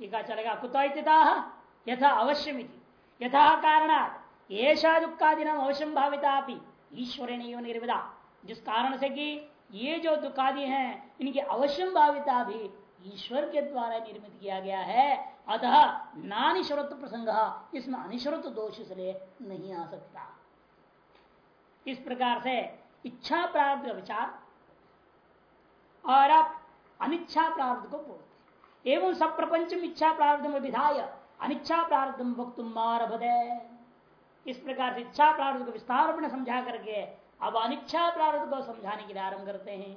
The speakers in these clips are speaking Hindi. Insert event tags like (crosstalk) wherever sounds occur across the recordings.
टीका चलेगा कुतः यथा अवश्यमिति। यथा कारणात ऐसा दुखादि नाम अवश्यम भाविता ईश्वर निर्विदा। जिस कारण से कि ये जो दुखादि हैं, इनकी अवश्यम भाविता भी ईश्वर के द्वारा निर्मित किया गया है। अतः नानिश्वरत्व प्रसंग इसमें अनिश्वरत्व दोष इसलिए नहीं आ सकता। इस प्रकार से इच्छा प्रारब्ध का विचार और आप अनिच्छा प्रारब्ध को बोलते एवं सब प्रपंच इच्छा प्रारब्ध में विधाय अनिच्छा प्रारब्ध वक्त मारभदे। इस प्रकार से इच्छा प्रारब्ध को विस्तार में समझा करके अब अनिच्छा प्रारब्ध को समझाने के लिए आरंभ करते हैं।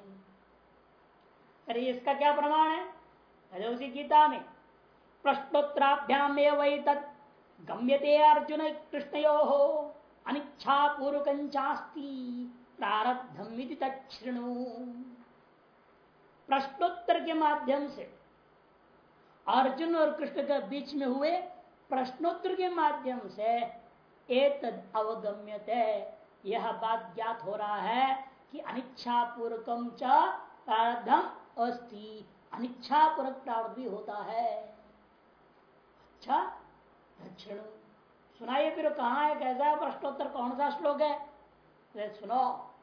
अरे, इसका क्या प्रमाण है? अरे, उसी गीता में प्रश्नोत्तराभ्याम वही तत् गम्यते अर्जुन कृष्ण हो अनिच्छा पूर्वक प्रारब्धम तृणु प्रश्नोत्तर के माध्यम से अर्जुन और कृष्ण के बीच में हुए प्रश्नोत्तर के माध्यम से एक अवगम्यते। यह बात ज्ञात हो रहा है कि अनिच्छा पूर्वकम च अस्ति। अनिच्छा पूर्वक प्रारब्ध भी होता है। अच्छा दक्षिण। सुनाइए फिर कहा है, कैसा है प्रश्नोत्तर, कौन सा श्लोक है? तो सुनो,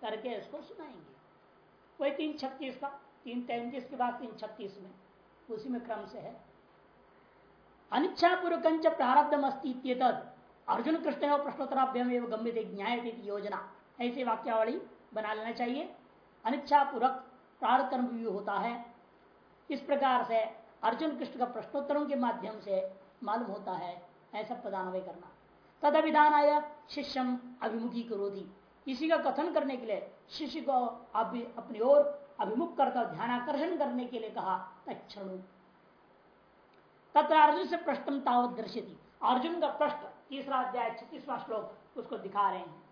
करके इसको सुनाएँगे। वही तीन छत्तीस का, तीन तैतीस के बाद तीन छत्तीस में। उसी में क्रम से है। अनिच्छा पूर्वक प्रारब्धम अस्ती अर्जुन कृष्ण प्रश्नोत्तराभ्यम एवं गम्य ज्ञाय योजना। ऐसी वाक्यावली बना लेना चाहिए। अनिच्छा पूर्वक प्रार्थ कर्म होता है। इस प्रकार से अर्जुन कृष्ण का प्रश्नोत्तरों के माध्यम से मालूम होता है। ऐसा पदान्वय करना। तद अभिधान आया शिष्यम अभिमुखी करोधी इसी का कथन करने के लिए शिष्य को अभी अपनी ओर अभिमुख करता ध्यान आकर्षण करने के लिए कहा तक्षणु तथा अर्जुन से प्रश्न तावत दर्शती अर्जुन का प्रश्न, तीसरा अध्याय, छत्तीसवा श्लोक, उसको दिखा रहे हैं।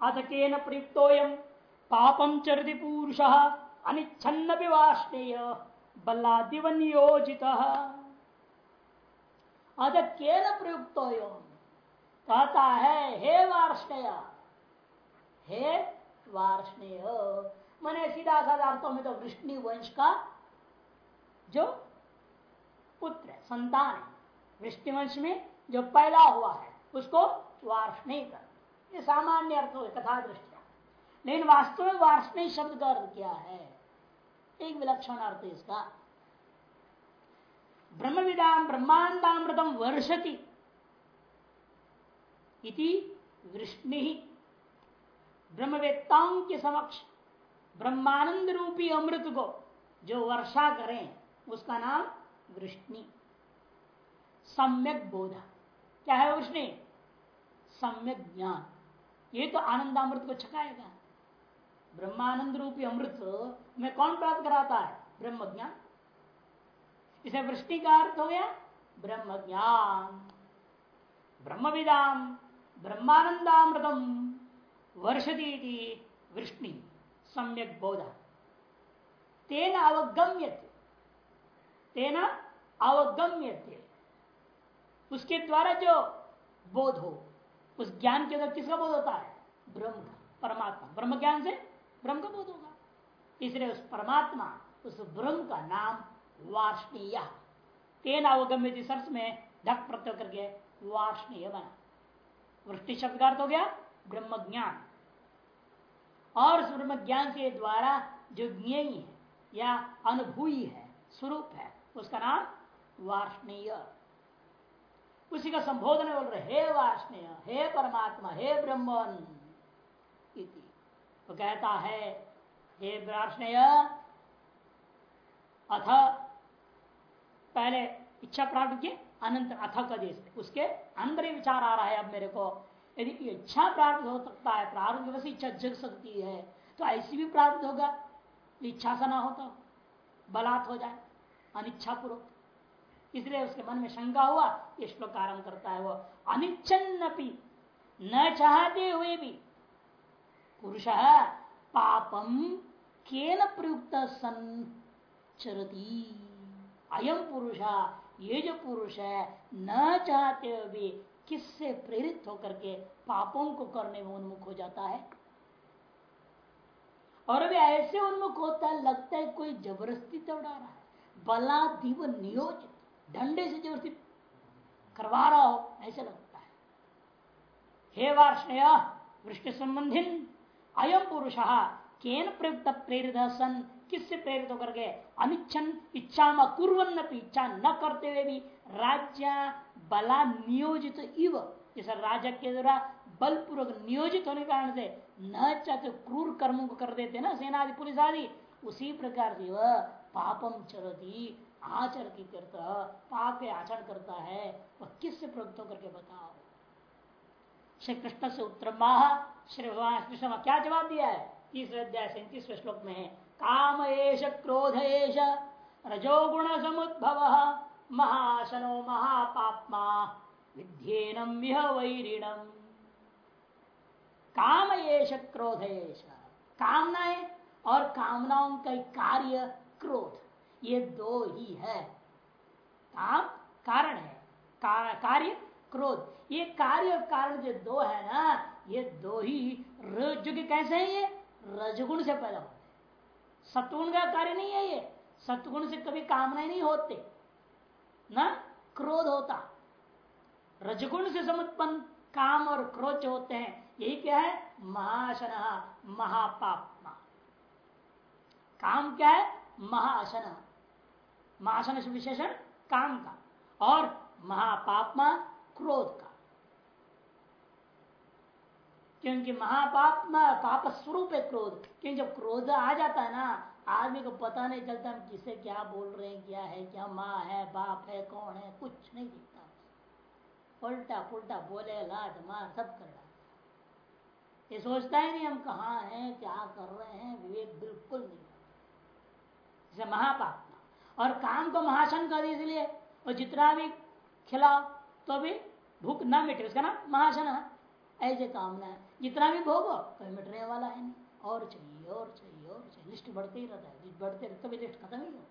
अथ के न प्रयुक्तोयम पापम चरति पुरुष अनिच्छन्न विवाष्णेय बल्लादिव नियोजित। अथ के न प्रयुक्तोयम कहता है, हे वार्ष्णेय हे वार्ष्णेय मैंने सीधा साधा अर्थों में तो वृष्णि वंश का जो पुत्र है, संतान है। वृष्णि वंश में जो पैदा हुआ है, उसको वार्षणीय कर ये सामान्य अर्थ हो कथा दृष्टिया लेकिन वास्तव में वार्षणीय शब्द का अर्थ क्या है? एक विलक्षण अर्थ है इसका। ब्रह्म विदाम ब्रह्मांडामृतम वर्षति इति वृष्णि ब्रह्मवेत्ताओं के समक्ष ब्रह्मानंद रूपी अमृत को जो वर्षा करें, उसका नाम वृष्णि। सम्यक बोधा। क्या है वृष्णि? सम्यक ज्ञान। ये तो आनंदामृत को छकाएगा। ब्रह्मानंद रूपी अमृत में कौन प्राप्त कराता है? ब्रह्म ज्ञान इसे वृष्टि का अर्थ हो गया ब्रह्म ज्ञान ब्रह्म विदाम ब्रह्मानंदामृतम वर्षती वृष्णि। सम्यक बोधा। तेना अवगम्य तेना अवगम्य उसके द्वारा जो बोध हो, उस ज्ञान के अंदर किसका बोध होता है? ब्रह्म परमात्मा। ब्रह्म ज्ञान से ब्रह्म का बोध होगा। इसलिए उस परमात्मा, उस ब्रह्म का नाम वार्षणीय। तेन अवगम्य सर्स में धक प्रत्यय करके वार्षणीय बना। वृष्टि शब्द का अर्थ हो गया ब्रह्म ज्ञान। और ब्रह्म ज्ञान के द्वारा जो ज्ञेय है या अनुभूई है, स्वरूप है, उसका नाम वार्षणीय उसी का संबोधन बोल रहे, हे वार्षणीय हे परमात्मा, हे ब्रह्मन तो कहता है, हे वार्षणीय अथ, पहले इच्छा प्राप्त के अनंत अथ का देश, उसके अंदर ही विचार आ रहा है अब मेरे को यदि इच्छा प्राप्त हो सकता है, प्रारंभ वैसे इच्छा जग सकती है तो ऐसी भी प्राप्त होगा इच्छा से ना हो तो बलात् हो जाए अनिच्छा पूर्वक इसलिए उसके मन में शंका हुआ, ये श्लोक आरंभ करता है वो, अनिच्छन्नपि, न चाहते हुए भी, पुरुष पापम केन प्रयुक्त सन चरती अयम पुरुष, ये जो पुरुष है, न चाहते हुए भी किससे प्रेरित होकर के पापों को करने में उन्मुख हो जाता है? और अभी ऐसे उन्मुख होता है, लगता है कोई ज़बरदस्ती उड़ा रहा है, बला दिव नियोजित, डंडे से ज़बरदस्ती करवा रहा हो, ऐसे लगता है। हे वार्षय वृष्टि संबंधी अयम पुरुष, केन प्रयुक्त प्रेरित सन? किससे प्रेरित होकर के? अनिच्छन इच्छा कुरन इच्छा न करते हुए भी राज्य बला नियोजित इव। जैसा राजा के द्वारा बलपूर्वक नियोजित होने के कारण से न चाहते क्रूर कर्मों को कर देते ना सेना आदि पुलिस आदि। उसी प्रकार से वह पापम चरती आचर की करता पाप के आचरण करता है। वह किससे प्रवृत्त होकर के बताओ? श्री कृष्ण से उत्तर माह, श्री भगवान कृष्ण क्या जवाब दिया है? तीसरे अध्याय सैंतीसवें श्लोक में है, काम एश क्रोध एश रजोगुण समुद्भव। महाशनो महापापमा विध्येनम यह वैरिणम। काम एश क्रोध एश कामनाएँ और कामनाओं का कार्य क्रोध ये दो ही है। काम कारण है का, कार्य क्रोध। ये कार्य और कारण जो दो है ना ये दो ही जो कि कैसे है ये? रजगुण से पैदा होते सत्गुण का कार्य नहीं है ये सत्गुण से कभी कामनाएँ नहीं होते। ना क्रोध होता रजगुण से समुत्पन्न काम और क्रोध होते हैं, यही क्या है? महाशन महापापमा काम क्या है? महाशन। महाशन विशेषण काम का और महापापमा क्रोध का। क्योंकि महापाप पाप स्वरूप है क्रोध। क्योंकि जब क्रोध आ जाता है ना आदमी को पता नहीं चलता हम किसे क्या बोल रहे हैं, क्या है, क्या माँ है, बाप है, कौन है, कुछ नहीं दिखता उल्टा पुल्टा बोले लाट मार, सब कर डाल ये सोचता ही नहीं हम कहा हैं, क्या कर रहे हैं, विवेक बिल्कुल नहीं जैसे महापाप और काम को महासन कर इसलिए, और जितना भी खिलाओ तो भी भूख ना मिटे, उसका ना महासन है। ऐसे कामना है। जितना भी भोगो कभी मिटने वाला है नहीं। और चाहिए और चाहिए। चाहिए लिस्ट बढ़ते ही रहता है बढ़ते रहते कभी लिस्ट खत्म ही हो।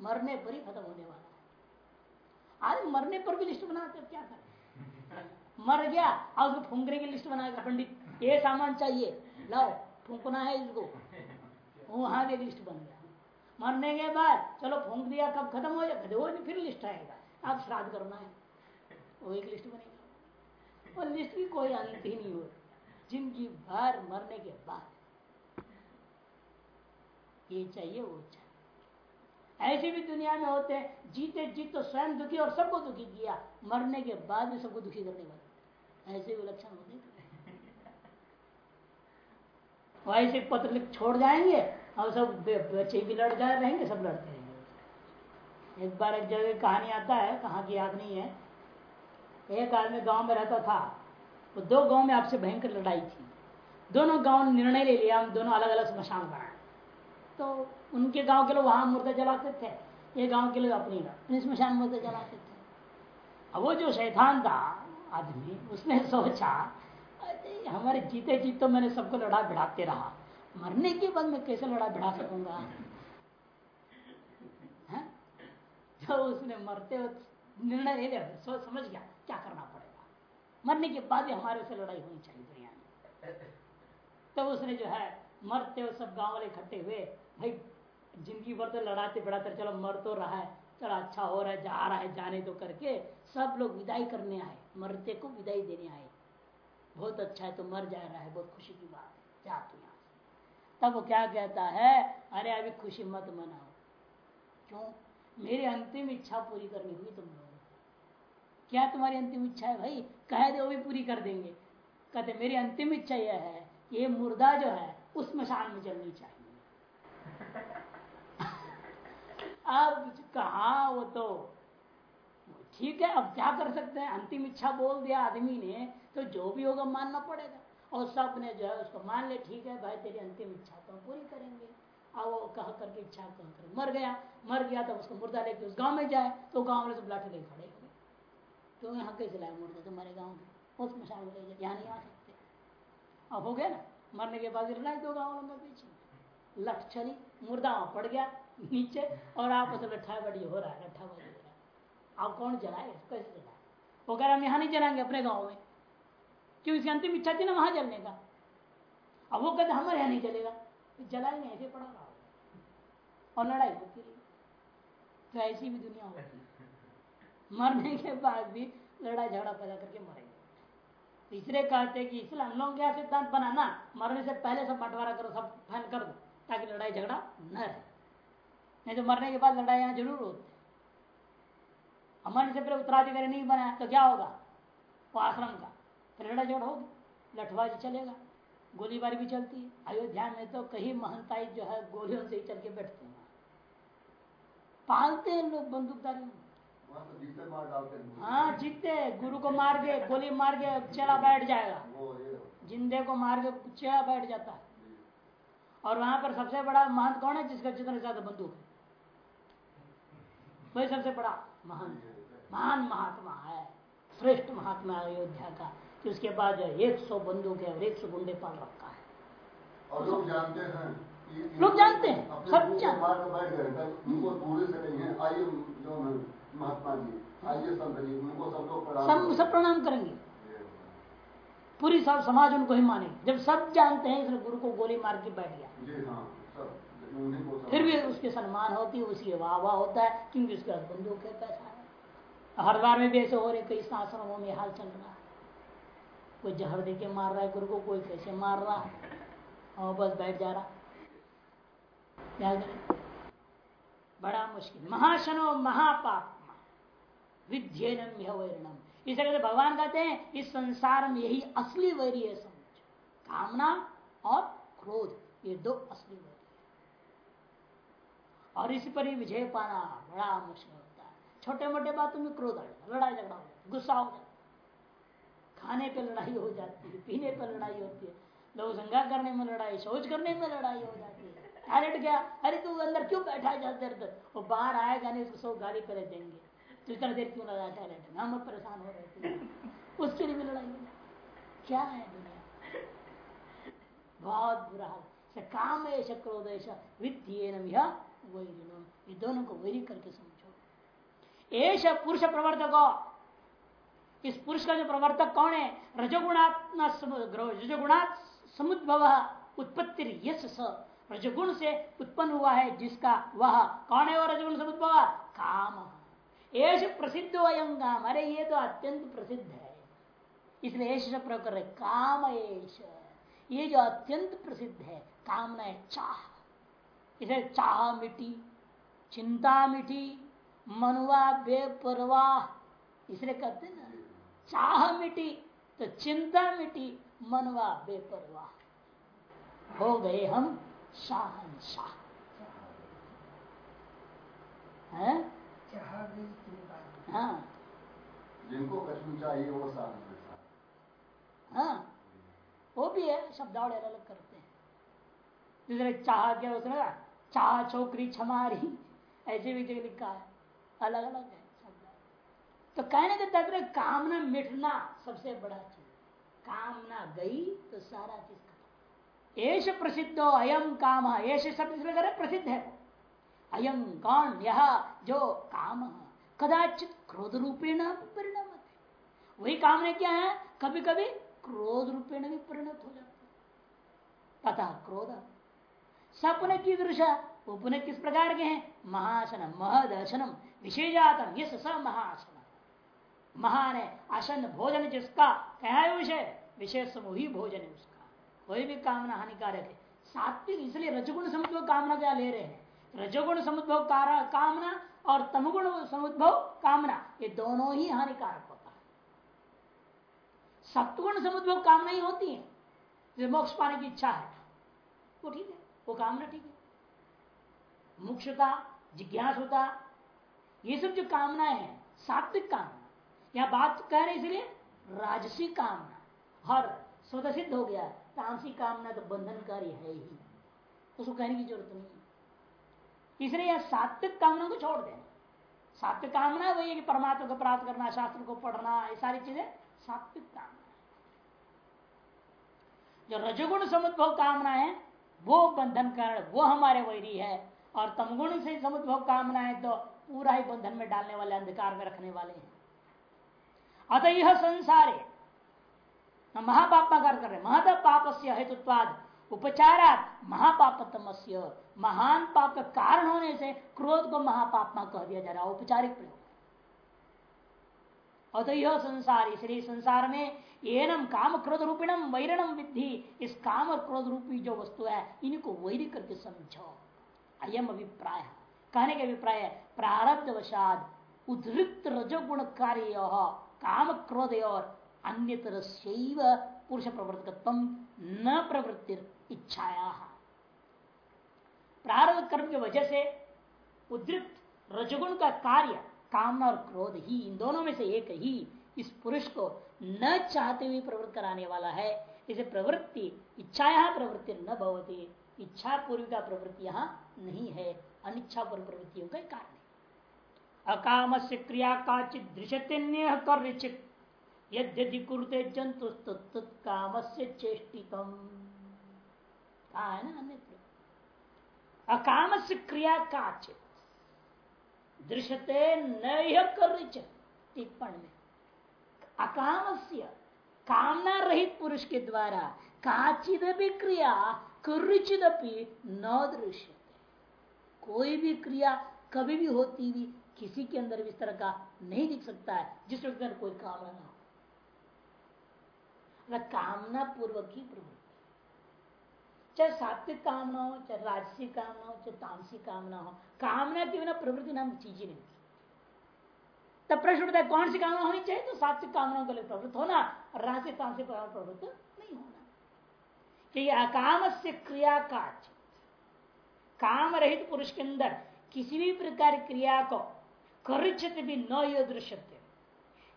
मरने पर ही खत्म होने वाला है। आज मरने पर भी लिस्ट बनाते क्या करें? (laughs) मर गया और उसको फूंकने की लिस्ट बनाएगा पंडित। ये सामान चाहिए लाओ फूकना है इसको। वहाँ भी लिस्ट बन गया। मरने के बाद चलो फूंक दिया कब खत्म हो जाए? वो फिर लिस्ट आएगा। आप श्राद्ध करना है। वो एक लिस्ट बनेगा। और लिस्ट की कोई अंत ही नहीं हो जिनकी बार मरने के बाद ये चाहिए, वो चाहिए। ऐसे भी दुनिया में होते हैं, जीते जीत तो स्वयं दुखी और सबको दुखी किया, मरने के बाद भी सबको दुखी करने वाले। ऐसे भी लक्षण होते ऐसे पत्र लिख छोड़ जाएँगे, और सब बच्चे भी लड़ जा रहेंगे, सब लड़ते रहेंगे। एक बार एक जगह कहानी आता है, कहाँ की याद नहीं है। एक आदमी गाँव में रहता था तो दो गाँव में आपसे भयंकर लड़ाई थी। दोनों गाँव ने निर्णय ले लिया, हम दोनों अलग अलग स्मशान बनाए तो उनके गाँव के लोग वहाँ मुर्दा जलाते थे, ये गाँव के लोग अपनी अपनी स्मशान मुर्दा जलाते थे। अब वो जो शैतान था, आदमी, उसने सोचा हमारे जीते जीत तो मैंने सबको लड़ा भिड़ाते रहा, मरने के बाद मैं कैसे लड़ा भिड़ा सकूँगा? तो उसने मरते निर्णय ले लिया सोच समझ गया, क्या करना पड़ेगा? मरने के बाद भी हमारे से लड़ाई होनी चाहिए दुनिया में। तब तो उसने जो है, मरते हुए सब गाँव वाले इकट्ठे हुए भाई, ज़िंदगी भर तो लड़ाते बढ़ाते चलो मर तो रहा है, चलो अच्छा हो रहा है, जा रहा है, जाने तो करके सब लोग विदाई करने आए, मरते को विदाई देने आए। बहुत अच्छा है तो मर जा रहा है, बहुत खुशी की बात है, जा तू यहाँ से। तब वो क्या कहता है, अरे अभी खुशी मत मनाओ। क्यों? मेरी अंतिम इच्छा पूरी करनी हुई तुम लोगों क्या तुम्हारी अंतिम इच्छा है भाई? कह दे, वो भी पूरी कर देंगे। कहते, मेरी अंतिम इच्छा यह है, ये मुर्दा जो है, उस मशान में जलनी चाहिए। अब कहा वो तो ठीक है, अब क्या कर सकते हैं? अंतिम इच्छा बोल दिया आदमी ने तो जो भी होगा मानना पड़ेगा। और सबने जो है उसको मान ले ठीक है, भाई तेरी अंतिम इच्छा तो पूरी करेंगे। अब वो कह करके इच्छा कह कर। मर गया मर गया तो उसको मुर्दा लेके उस गाँव में जाए तो गाँव में सब लाठी लेके खड़े हो तो यहाँ कैसे लाए मुर्दा? तुम्हारे गाँव में। उस मशान में ले जाए, यहाँ नहीं आ सकते। अब हो गया ना? मरने के बाद लड़ाई दो गाँव में पीछे। लठ चली मुर्दा वहाँ पड़ गया नीचे, और आप उसे लट्ठा बड़ी हो रहा है लट्ठा बड़ी हो रहा है। आप कौन जलाए? कैसे जलाए? वो कह रहा, हम यहाँ नहीं जलाएँगे अपने गाँव में। क्यों? इसकी अंतिम इच्छा थी ना वहाँ जलने का। अब वो कहते, हमारे यहाँ नहीं जलेगा। तो जलाएँगे, ऐसे पड़ा रहा और लड़ाई होती रही। तो ऐसी भी दुनिया होती। है मरने के बाद भी लड़ाई झगड़ा पैदा करके मरेंगे। इसलिए कहते कि इसलिए हम लोग क्या सिद्धांत बनाना? मरने से पहले सब बंटवारा करो, सब फ़ैन कर दो। ताकि लड़ाई झगड़ा न रहे। नहीं तो मरने के बाद लड़ाई यहाँ ज़रूर होती मरने से पहले उत्तराधिकारी नहीं बनाया तो क्या होगा? वो आश्रम का। फिर लड़ाई झगड़ा होगी। लठबाजी चलेगा। गोलीबारी भी चलती है। अयोध्या में तो कहीं महंताई जो है गोलियों से ही चल के बैठते हैं। पालते हैं लोग बंदूकदारी तो हाँ। जीतते गुरु को मार के गोली मार के चला बैठ जाएगा। जिंदे को मार के चला बैठ जाता है। और वहाँ पर सबसे बड़ा महंत कौन है जिसका जितना ज़्यादा बंदूक है? वही सबसे बड़ा महान महान महात्मा है श्रेष्ठ महात्मा है अयोध्या का कि उसके बाद एक सौ बंदूक है और एक सौ गुंडे पाल रखा है। और लोग जानते हैं लोग जानते हैं, सब जानते है। जो महात्मा जी आइए सब लोग सब। सब प्रणाम करेंगे। पूरी सब समाज उनको ही मानेगी जब सब जानते हैं इसलिए गुरु को गोली मार के बैठ गया। हाँ फिर भी उसके सम्मान होती है उसकी वाह वाह होता है क्योंकि उसके बंदूक है पैसा है? हरिद्वार में भी ऐसे हो रहे कई आश्रमों में हाल चल रहा है। कोई जहर दे के मार रहा है गुरु को कोई कैसे मार रहा है? और बस बैठ जा रहा। क्या करें। बड़ा मुश्किल। महाशनो महापात्मा विद्येनम यह वैरणम। इसे कहते भगवान कहते हैं, इस संसार में यही असली वैरी है समझ कामना और क्रोध, ये दो असली वैरी है। और इसी पर ही विजय पाना बड़ा मुश्किल होता है। छोटे मोटे बातों में क्रोध आ जाता लड़ाई झगड़ा हो जाता गुस्सा हो जाता खाने पे लड़ाई हो जाती है, पीने पे लड़ाई होती है। लोग संगा करने में लड़ाई शौच करने में लड़ाई हो जाती है। टॉयलेट गया। अरे, तू अंदर क्यों बैठा तक वो बाहर आएगा नहीं, उसको सौ गाली पहले देंगे। तो इतना देर क्यों लगा टॉयलेट में हम परेशान हो रहे थे। उसके लिए भी लड़ाई हो क्या है दुनिया? बहुत बुरा हाल। काम क्रोध ऐसा वित्तीय वैरिणम। ये दोनों को वैरी करके समझो। ऐश पुरुष प्रवर्तक। इस पुरुष का जो प्रवर्तक कौन है? रजोगुणात्मा रजोगुणात समुद्भव उत्पत्ति यश रजगुण से उत्पन्न हुआ है जिसका वह कौन है? वो रजगुण समुद्भव काम। एश प्रसिद्ध अयम काम अरे, ये तो अत्यंत प्रसिद्ध है। इसलिए ऐश प्रयोग कर रहे काम एश ये जो अत्यंत प्रसिद्ध है कामना है, चाह। इसे चाह मिटी चिंता मिटी मनुआ बेपरवाह इसलिए कहते ना, चाह मिटी तो चिंता मिटी मनवा बेपरवाह हो गए हम शाहनशाह। हैं? हाँ। जिनको कछु चाहिए वो साथ में हाँ। वो भी है शब्दावली अलग करते हैं। दूसरे चाह क्या उसने चाह छोकरी छमारी। ऐसे भी जगह लिखा है। अलग अलग है शब्द। तो कहने का तात्पर्य कामना मिटना सबसे बड़ा चीज़ कामना गई तो सारा चीज़ खत्म। एश प्रसिद्धो अयम काम। एश शब्द इसलिए प्रसिद्ध है वो। अयम कौन यह जो काम कदाचित क्रोध रूपेण परिणाम वही कामना क्या है? कभी कभी क्रोध रूपेण भी परिणत हो जाता तथा क्रोध। सपने की दृशा वो पुनः किस प्रकार के हैं? महासन महदर्शनम विशेषातम ये स महासन महान है आसन भोजन जिसका, क्या है विषय? विशेष वही भोजन है उसका। कोई भी कामना हानिकारक है। सात्विक, इसलिए रजगुण समुद्भव कामना क्या ले रहे हैं? रजगुण समुद्भव कामना और तमगुण समुद्भव कामना, ये दोनों ही हानिकारक होता है। सत्गुण समुद्भव कामना ही होती है, जो मोक्ष पाने की इच्छा है। वो ठीक है, वो कामना ठीक है। मुक्षता जिज्ञासुता, ये सब जो कामनाएँ हैं, सात्विक कामना। या बात कह रहे इसलिए राजसी कामना। और स्वतः सिद्ध हो गया तामसी कामना तो बंधनकारी है ही। उसको कहने की ज़रूरत नहीं इसलिए यह सात्विक कामना को छोड़ देना। सात्विक कामना वही है कि परमात्मा को प्राप्त करना, शास्त्र को पढ़ना, ये सारी चीज़ें सात्विक कामना जो रजगुण समुद्भव कामना है, वो बंधन कारण वो हमारे वैरी है। और तमगुण से समुद्भव कामना है तो पूरा ही बंधन में डालने वाले, अंधकार में रखने वाले हैं। अतः यह संसारे महापापा कर रहे महत पाप से हेतुत्वाद उपचारात महापापतम से महान पाप का कारण होने से क्रोध को महापापमा कह दिया जा रहा औपचारिक प्रयोग। अतः संसार इसलिए संसार में एनम काम क्रोध रूपिणम, वैरणम विद्धि, इस काम और क्रोध रूपी जो वस्तु है, इनको वैरी करके समझो। अयम अभिप्राय। कहने के अभिप्राय प्रारब्ध वशाद उद्रिक्त रजोगुण कार्य काम क्रोध और अन्य पुरुष प्रवर्तकत्व न प्रवृत्ति इच्छाया। प्रारब्ध कर्म की वजह से उद्रिक्त रजगुण का कार्य, कामना और क्रोध ही इन दोनों में से एक ही इस पुरुष को न चाहते हुए प्रवृत्त कराने वाला है। इसे प्रवृत्ति, इच्छाया प्रवृत्ति न भवती। इच्छा पूर्व का प्रवृत्ति यहाँ नहीं है। अनिच्छा पूर्व प्रवृत्तियों का कारण अकाम से क्रिया का दृश्यते कर्चित। यद्यदि कुरुते जंतु काम से चेष्टितम। कहा है ना अन्यत्र अकाम से क्रिया काचित दृश्यते न कर टिप्पण में। अकाम से कामना रहित पुरुष के द्वारा काचिद भी क्रिया कुचिद न दृश्य कोई भी क्रिया कभी भी होती भी किसी के अंदर भी इस तरह का नहीं दिख सकता है, जिस व्यक्ति कोई कामना ना हो। कामना पूर्वक ही प्रभु चाहे सात्विक कामना हो, चाहे राजसी कामना हो, चाहे तामसिक कामना हो, कामना के बिना प्रवृत्ति नाम चीज़ ही नहीं तब प्रश्न उठता है, कौन सी कामना होनी चाहिए? तो सात्विक कामनाओं के लिए प्रवृत्त होना, और राजसिक तामसिक प्रवृत्त नहीं होना। कि अकाम से क्रिया का काम रहित पुरुष के अंदर किसी भी प्रकार क्रिया को करिचित भी न ये दृश्य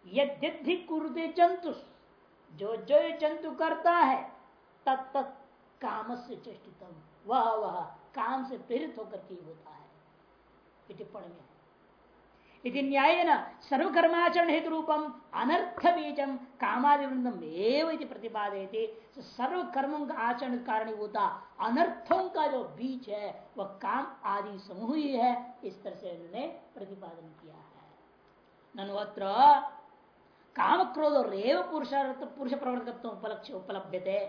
यद्यधि कुरुते जंतु जो जो जंतु करता है तत्त काम से चेष्टितम। वह वह काम से प्रेरित होकर के होता है। टिप्पणी में इति न्याय न सर्वकर्माचरण हेतु रूपम अनर्थ बीजम कामादिवृंदम एवं प्रतिपादे सर्व कर्मों का आचरण कारण होता अनर्थों का जो बीज है, वह काम आदि समूह ही है। इस तरह से उन्होंने प्रतिपादन किया है। ननुअत्र काम क्रोध और पुरुष पुरुष प्रवर्तकत्व उपलक्ष्य उपलब्ध थे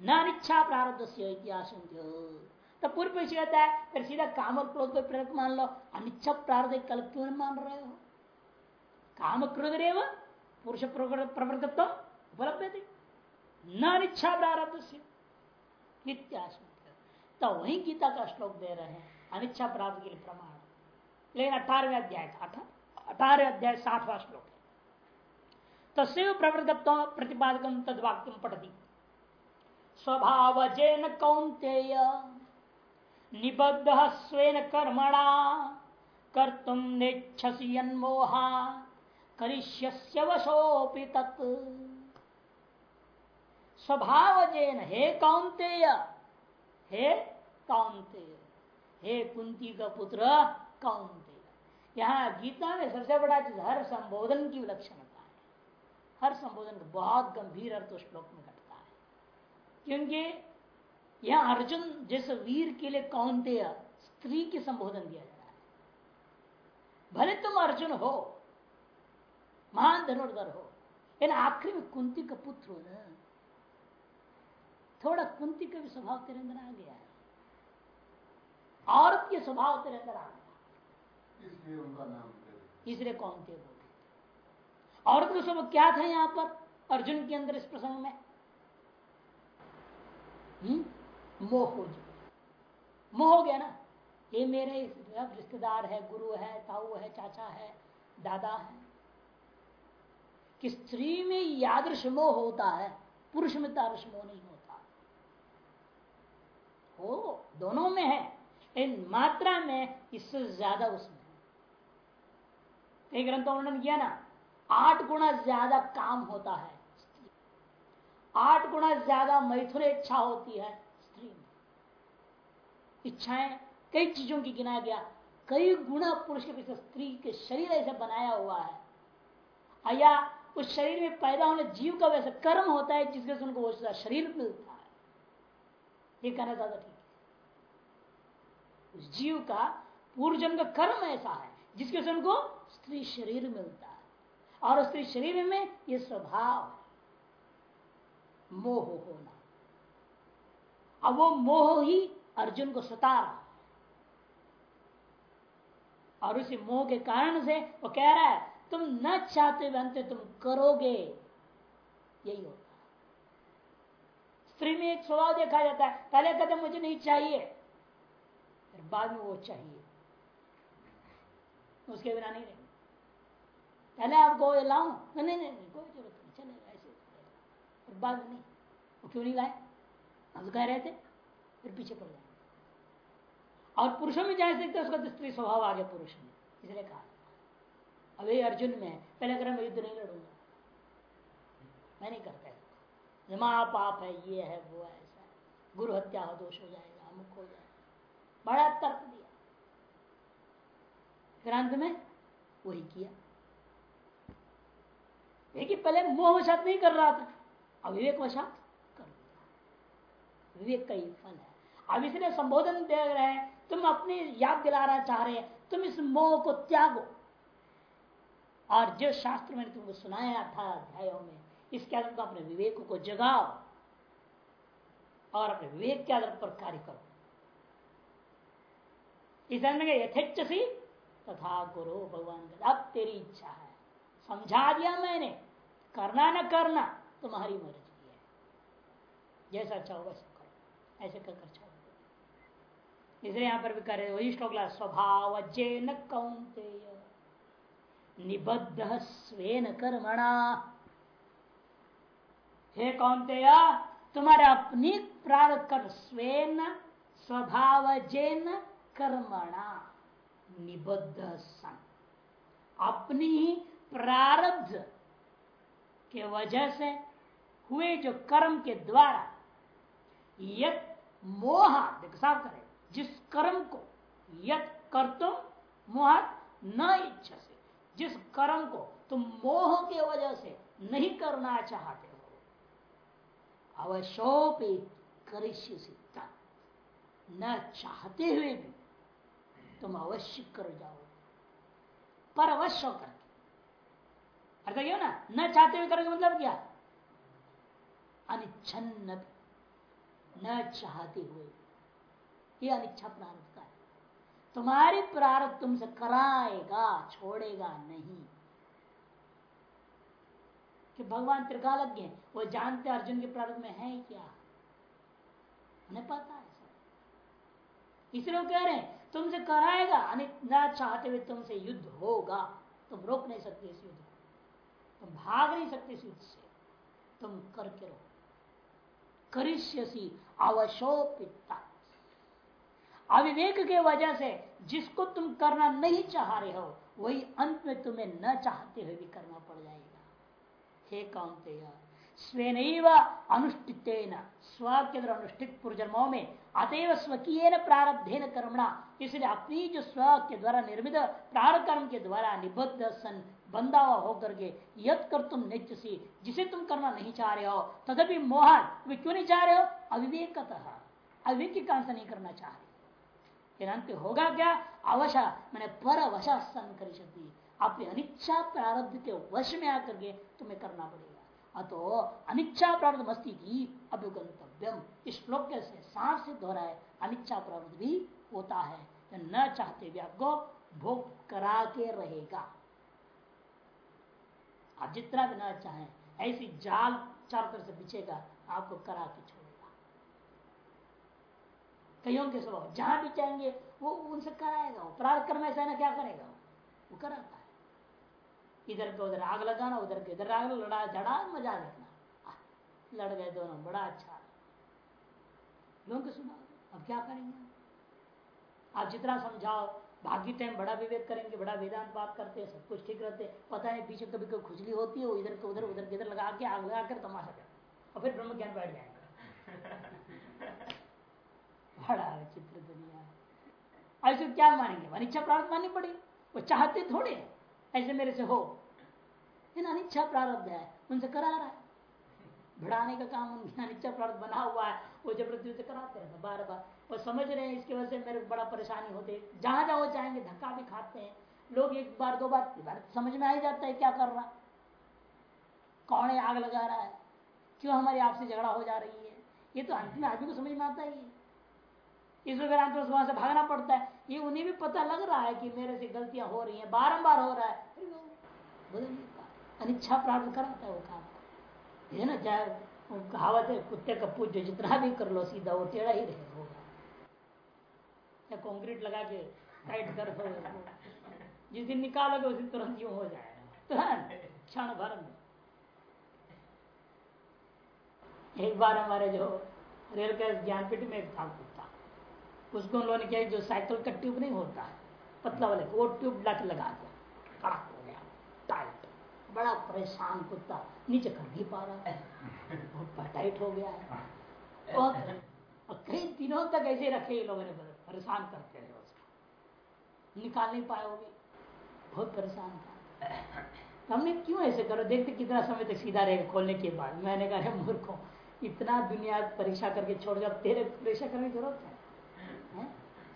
न अनिच्छा प्रारब्ध से तब पूर्व पक्ष कहता है, फिर सीधा काम और क्रोध को प्रेरक मान लो अनिच्छा प्रारब्ध कल क्यों मान रहे हो। काम क्रोध रेव पुरुष प्रवर्तकत्व उपलब्ध थे न प्रारब्ध से तो वही गीता का श्लोक दे रहे हैं अनिच्छा प्राप्त के लिए प्रमाण। लेकिन अठारहवें अध्याय का अठारह अध्याय साठवां श्लोक है। तस्व प्रवृत्तत्व प्रतिपादक तद वाक्य पढ़ती स्वभाव जेन कौंतेय निबद्ध स्वेन कर्मणा कर तुम नेच्छसी मोहा करिष्य वशोपि तत्। स्वभाव जेन, हे कौंतेय हे कौंतेय हे कुंती का पुत्र कौंतेय यहाँ गीता में सबसे बड़ा चीज़ हर संबोधन की विलक्षणता है। हर संबोधन का बहुत गंभीर अर्थ श्लोक में क्योंकि यह अर्जुन जैसे वीर के लिए कौन थे स्त्री के संबोधन दिया जा रहा है। भले तुम अर्जुन हो महान धनुर्धर हो लेकिन आखिरी में कुंती का पुत्र हो ना। थोड़ा कुंती का भी स्वभाव तेरे अंदर आ गया है। औरत के स्वभाव तेरे अंदर आ गया इसलिए उनका नाम इसलिए कौन थे बोले औरत का स्वभाव क्या था यहाँ पर अर्जुन के अंदर इस प्रसंग में? मोह हो मोह हो गया ना? ये मेरे रिश्तेदार है, गुरु है, ताऊ है, चाचा है, दादा है। कि स्त्री में यादृश मोह होता है, पुरुष में तादृश मोह नहीं होता। हो, दोनों में है इन मात्रा में इससे ज़्यादा उसमें कई ग्रंथों वर्णन किया ना, आठ गुना ज़्यादा काम होता है। आठ गुना ज़्यादा मैथुन इच्छा होती है स्त्री में। इच्छाएँ कई चीज़ों की गिना गया। कई गुणा पुरुष के पीछे स्त्री के शरीर ऐसे बनाया हुआ है। या उस शरीर में पैदा होने जीव का वैसा कर्म होता है जिसके से उनको वो शरीर मिलता है। ये कहना ज़्यादा ठीक है। जीव का पूर्व जन्म का कर्म ऐसा है जिसके से उनको स्त्री शरीर मिलता है। और स्त्री शरीर में ये स्वभाव मोह होना। अब वो मोह ही अर्जुन को सता रहा और उसी मोह के कारण से वो कह रहा है, तुम न चाहते बनते तुम करोगे। यही होता स्त्री में एक स्वभाव देखा जाता है, पहले कहते मुझे नहीं चाहिए। फिर बाद में वो चाहिए। उसके बिना नहीं रहेंगे पहले आपको लाऊ? नहीं नहीं, कोई ज़रूरत नहीं, चलेगा। बाद में नहीं वो क्यों नहीं लाए हम तो कह रहे थे, फिर पीछे पड़ जाए और पुरुषों में जा सकते उसका तो स्त्री स्वभाव आ गया पुरुष में, इसलिए कहा। अभी अर्जुन में पहले अगर मैं युद्ध नहीं लड़ूँगा। मैं नहीं करता माँ पाप है, ये है, वो है, ऐसा है। गुरु हत्या हो, दोष हो जाएगा, अमुक हो जाएगा। बड़ा तर्क दिया। फिर अंत में वही किया। लेकिन पहले मोह वशात नहीं कर रहा था। अविवेक वशात कर दिया। विवेक का ही फल है। अब इसलिए संबोधन दे रहे हैं, तुम अपनी याद दिलाना चाह रहे हैं, तुम इस मोह को त्यागो। और जो शास्त्र मैंने तुमको सुनाया था अध्यायों में, इसके आधार पर अपने विवेक को जगाओ और अपने विवेक के आधार पर कार्य करो। इस यथेच सी तथा गुरु भगवान अब तेरी इच्छा है। समझा दिया मैंने। करना न करना। तुम्हारी मर्ज़ी है। जैसा चाहो वैसा करो। ऐसे कर कर चाहो। इसलिए यहाँ पर भी करे वही श्लोक स्वभाव जेन कौंते निबद्ध स्वेन कर्मणा। हे कौनते तुम्हारे अपनी प्रारब्ध कर स्वेन स्वभाव जेन कर्मणा। निबद्ध सन। अपनी ही प्रारब्ध के वजह से हुए जो कर्म के द्वारा यत मोह साफ़ करें। जिस कर्म को यत कर तुम मोह न इच्छा से। जिस कर्म को तुम मोह के वजह से नहीं करना चाहते हो, अवश्योपी करिष्य सिद्धा। न चाहते हुए भी तुम अवश्य कर जाओ। पर अवश्य करके अर्थ क्यों ना, न चाहते हुए करोगे मतलब क्या? अनिच्छन्न न चाहते हुए। ये अनिच्छा प्रारब्ध का है। तुम्हारी प्रारब्ध तुमसे कराएगा, छोड़ेगा नहीं। कि भगवान त्रिकालज्ञ है, वो जानते अर्जुन के प्रारब्ध में है क्या? उन्हें पता है सर इसलिए कह रहे हैं, तुमसे कराएगा न चाहते हुए तुमसे युद्ध होगा। तुम रोक नहीं सकते इस युद्ध को। तुम भाग नहीं सकते इस युद्ध से। तुम करके रहो करिष्यसी अवशोपिता अविवेक के वजह से जिसको तुम करना नहीं चाह रहे हो, वही अंत में तुम्हें न चाहते हुए भी करना पड़ जाएगा। हे कौन कौनते स्वेन अनुष्ठित स्व के अंदर अनुष्ठित पूर्वजन्मों में अतएव स्वकीय प्रारब्धेन कर्मणा। इसलिए अपनी जो स्व के द्वारा निर्मित प्रारब्ध कर्म के द्वारा निबद्ध सन बंधा होकर के यद कर तुम नित्य सी जिसे तुम करना नहीं चाह रहे हो, तदपि मोहन, वे क्यों नहीं चाह रहे हो? अविवेक अविवेक के कारण नहीं करना चाह रहे। अंत होगा क्या? अवशा मैंने पर अवशा सन कर अपनी अनिच्छा प्रारब्ध के वश में आकर के तुम्हें करना पड़ेगा। अतो अनिच्छा प्रारब्ध मस्ती की अभिगंतव्यम इस श्लोक से साफ़ सिद्ध हो रहा है, अनिच्छा प्रारब्ध भी होता है। तो न चाहते भी आपको भोग करा के रहेगा। आप जितना भी न चाहें, ऐसी जाल चार तरह से बिछेगा, आपको करा के छोड़ेगा। कईयों के स्वभाव, जहाँ भी चाहेंगे वो उनसे कराएगा, वो प्रार्थ कर्म ऐसा ना क्या करेगा? वो कराता इधर के उधर आग लगाना उधर के इधर आग लड़ा झड़ा मज़ा देखना। लड़ गए दोनों, बड़ा अच्छा लोगों। के सुना अब क्या करेंगे? आप जितना समझाओ, भाग्य टाइम बड़ा विवेक करेंगे, बड़ा वेदांत बात करते हैं, सब कुछ ठीक रहते पता है, पीछे कभी कोई खुजली होती है, वो इधर के उधर उधर इधर लगा के आग लगा कर तमाशा करते और फिर ब्रह्म ज्ञान बैठ जाएँगे। (laughs) बड़ा विचित्र दुनिया ऐसे क्या मानेंगे? अनिच्छा प्रारब्ध माननी पड़ी वो चाहते थोड़े ऐसे मेरे से हो। अनिच्छा प्रारब्ध है, उनसे करा रहा है। बढ़ाने का काम उनकी अनिच्छा प्रारब्ध बना हुआ है, वो ज़बरदस्ती कराते रहते बार बार वो समझ रहे हैं, इसकी वजह से मेरे को बड़ा परेशानी होती है। जहाँ जहाँ वो चाहेंगे धक्का भी खाते हैं। लोग एक बार, दो बार बार समझ में आ ही जाता है क्या कर रहा कौन है आग लगा रहा है? क्यों हमारी आपसे झगड़ा हो जा रही है? ये तो अंत में आदमी को समझ में आता ही है। इस वगैरह तो वहाँ से भागना पड़ता है। ये उन्हें भी पता लग रहा है कि मेरे से गलतियाँ हो रही हैं, बारंबार हो रहा है। अनिच्छा प्राप्त कराता है वो काम। है ना चाहे कहावत है, कुत्ते का पूज जितना भी कर लो, सीधा वो टेढ़ा ही रहेगा होगा या लगा के टाइट कर दो जिस दिन निकालोगे, उस तुरंत यूँ हो जाएगा। तुरंत क्षण भर में। एक बार हमारे जो रेल के ज्ञानपीठ में एक कुत्ता उसको उन लोगों ने क्या जो साइकिल का ट्यूब नहीं होता पतला वाले वो ट्यूब ला लगा दिया कड़क हो गया टाइट बड़ा परेशान कुत्ता नीचे कर नहीं पा रहा है टाइट हो गया है। और, कई दिनों तक ऐसे रखे ये लोगों ने परेशान करते रहे उसको। निकाल नहीं पाए वो बहुत परेशान था। तो हमने क्यों ऐसे करो? देखते कितना समय तक सीधा रहेगा खोलने के बाद। मैंने कहा मूर्खों इतना दुनिया परीक्षा करके छोड़ जब तेरे परीक्षा करने की ज़रूरत है?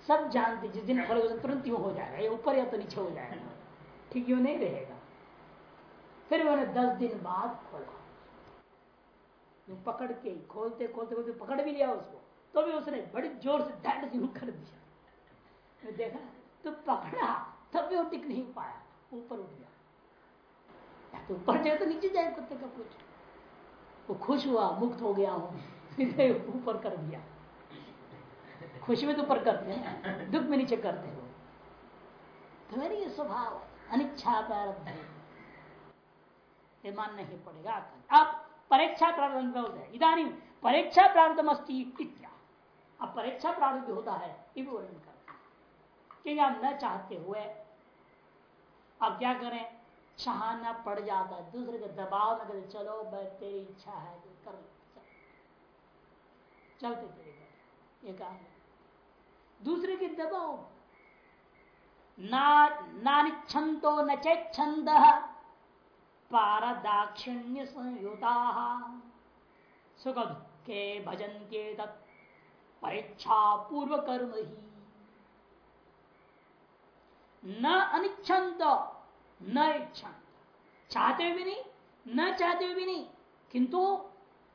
सब जानते, जिस दिन तो तुरंत हो जाएगा ऊपर या तो नीचे हो जाएगा। ठीक, यूँ नहीं रहेगा। फिर मैंने दस दिन बाद खोला। पकड़ के, खोलते खोलते खोलते पकड़ भी लिया उसको तो भी उसने बड़ी ज़ोर से डैड यूँ कर दिया। देखा तो पकड़ा, तब भी वो टिक नहीं पाया, ऊपर उठ गया। तो ऊपर जाए तो नीचे जाए कुत्ते का कुछ वो खुश हुआ, मुक्त हो गया हूँ। (laughs) ऊपर कर दिया। खुशी में तो ऊपर करते हैं, दुख में नीचे करते हो। तो मेरी ये स्वभाव, अनिच्छा प्रारब्ध ये मानना ही पड़ेगा अब परीक्षा प्रारंभ है इधानी परीक्षा प्रारब्ध मस्ती अब परीक्षा प्रारंभ भी होता है, ये भी वर्णन करते क्योंकि आप न चाहते हुए, अब क्या करें? चाहना पड़ जाता है। दूसरे के दबाव में कहते चलो, भाई, तेरी इच्छा है तो कर चलते तेरे ये कहा दूसरे के दबाव। नानिच्छंतो न चेच्छंद पारदाक्षिण्य संयुता सुख दुखे भजन्ते तत् परीक्षा पूर्व कर्म ही न अनिच्छंत न इच्छा चाहते भी नहीं, न चाहते भी नहीं, किंतु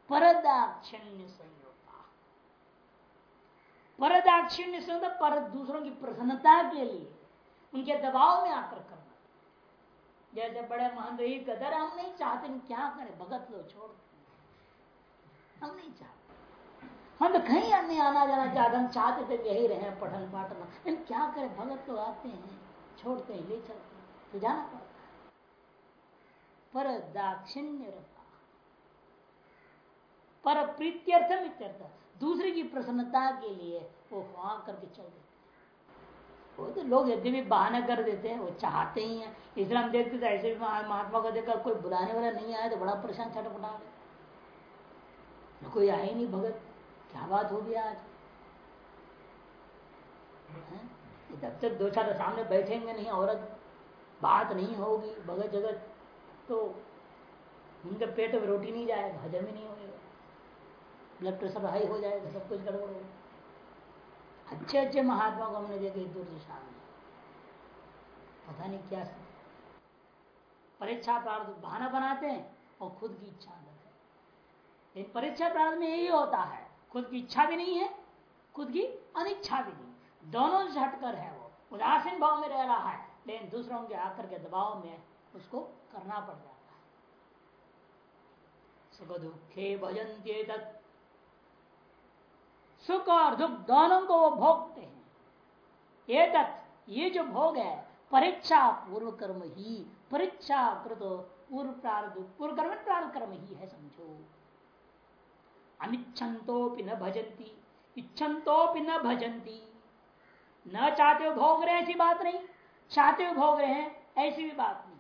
परदाक्षिण्य संयोगता परदाक्षिण्य संयोग पर दूसरों की प्रसन्नता के लिए उनके दबाव में आकर करना। जैसे बड़े महंत ही कदर हम नहीं चाहते क्या करें, भगत लो छोड़ हम नहीं चाहते। हम तो कहीं नहीं आना जाना चाहते, हम चाहते थे यही रहे, पठन पाठन लेकिन क्या करें, भगत तो आते हैं, छोड़ते हैं, ले चलते तो जाना पड़ता है। पर दाक्षिण्य रहता पर प्रीत्यर्थम इत्यर्थ। दूसरे की प्रसन्नता के लिए वो वहाँ करके चल देते वो तो लोग यदि भी बहाना कर देते हैं, वो चाहते ही हैं। इसलिए हम देखते थे ऐसे भी महात्मा को देखकर कोई बुलाने वाला नहीं आया तो बड़ा परेशान छटपटा कोई आए नहीं भगत। क्या बात हो? गया आज जब तक दो चार सामने बैठेंगे नहीं, औरत, बात नहीं होगी, भगत जगत तो उनके पेट में रोटी नहीं जाएगा, हजम ही नहीं होगा। ब्लड प्रेशर हाई हो जाएगा सब कुछ गड़बड़ होगा अच्छे अच्छे महात्मा को हमने देखे दूर दिशा में। पता नहीं क्या परीक्षा प्रार्थ बहाना बनाते हैं और खुद की इच्छा अलग है। परीक्षा प्रार्थ में यही होता है, खुद की इच्छा भी नहीं है, खुद की अनिच्छा भी नहीं दोनों से हटकर है वो। उदासीन भाव में रह रहा है, लेकिन दूसरों के आकर के दबाव में उसको करना पड़ जाता है। सुख दुखे भजन सुख और दुख दोनों को वो भोगते हैं। ये तत्, ये जो भोग है, परीक्षा पूर्व कर्म ही, परीक्षा कृत पूर्व प्रार्थ पूर्व कर्म प्रार्थ कर्म ही है समझो। अनिच्छंतो न भजंती इच्छंतो न भजंती न चाहते भोग रहे ऐसी बात नहीं, चाहते हुए भोग रहे हैं, ऐसी भी बात नहीं।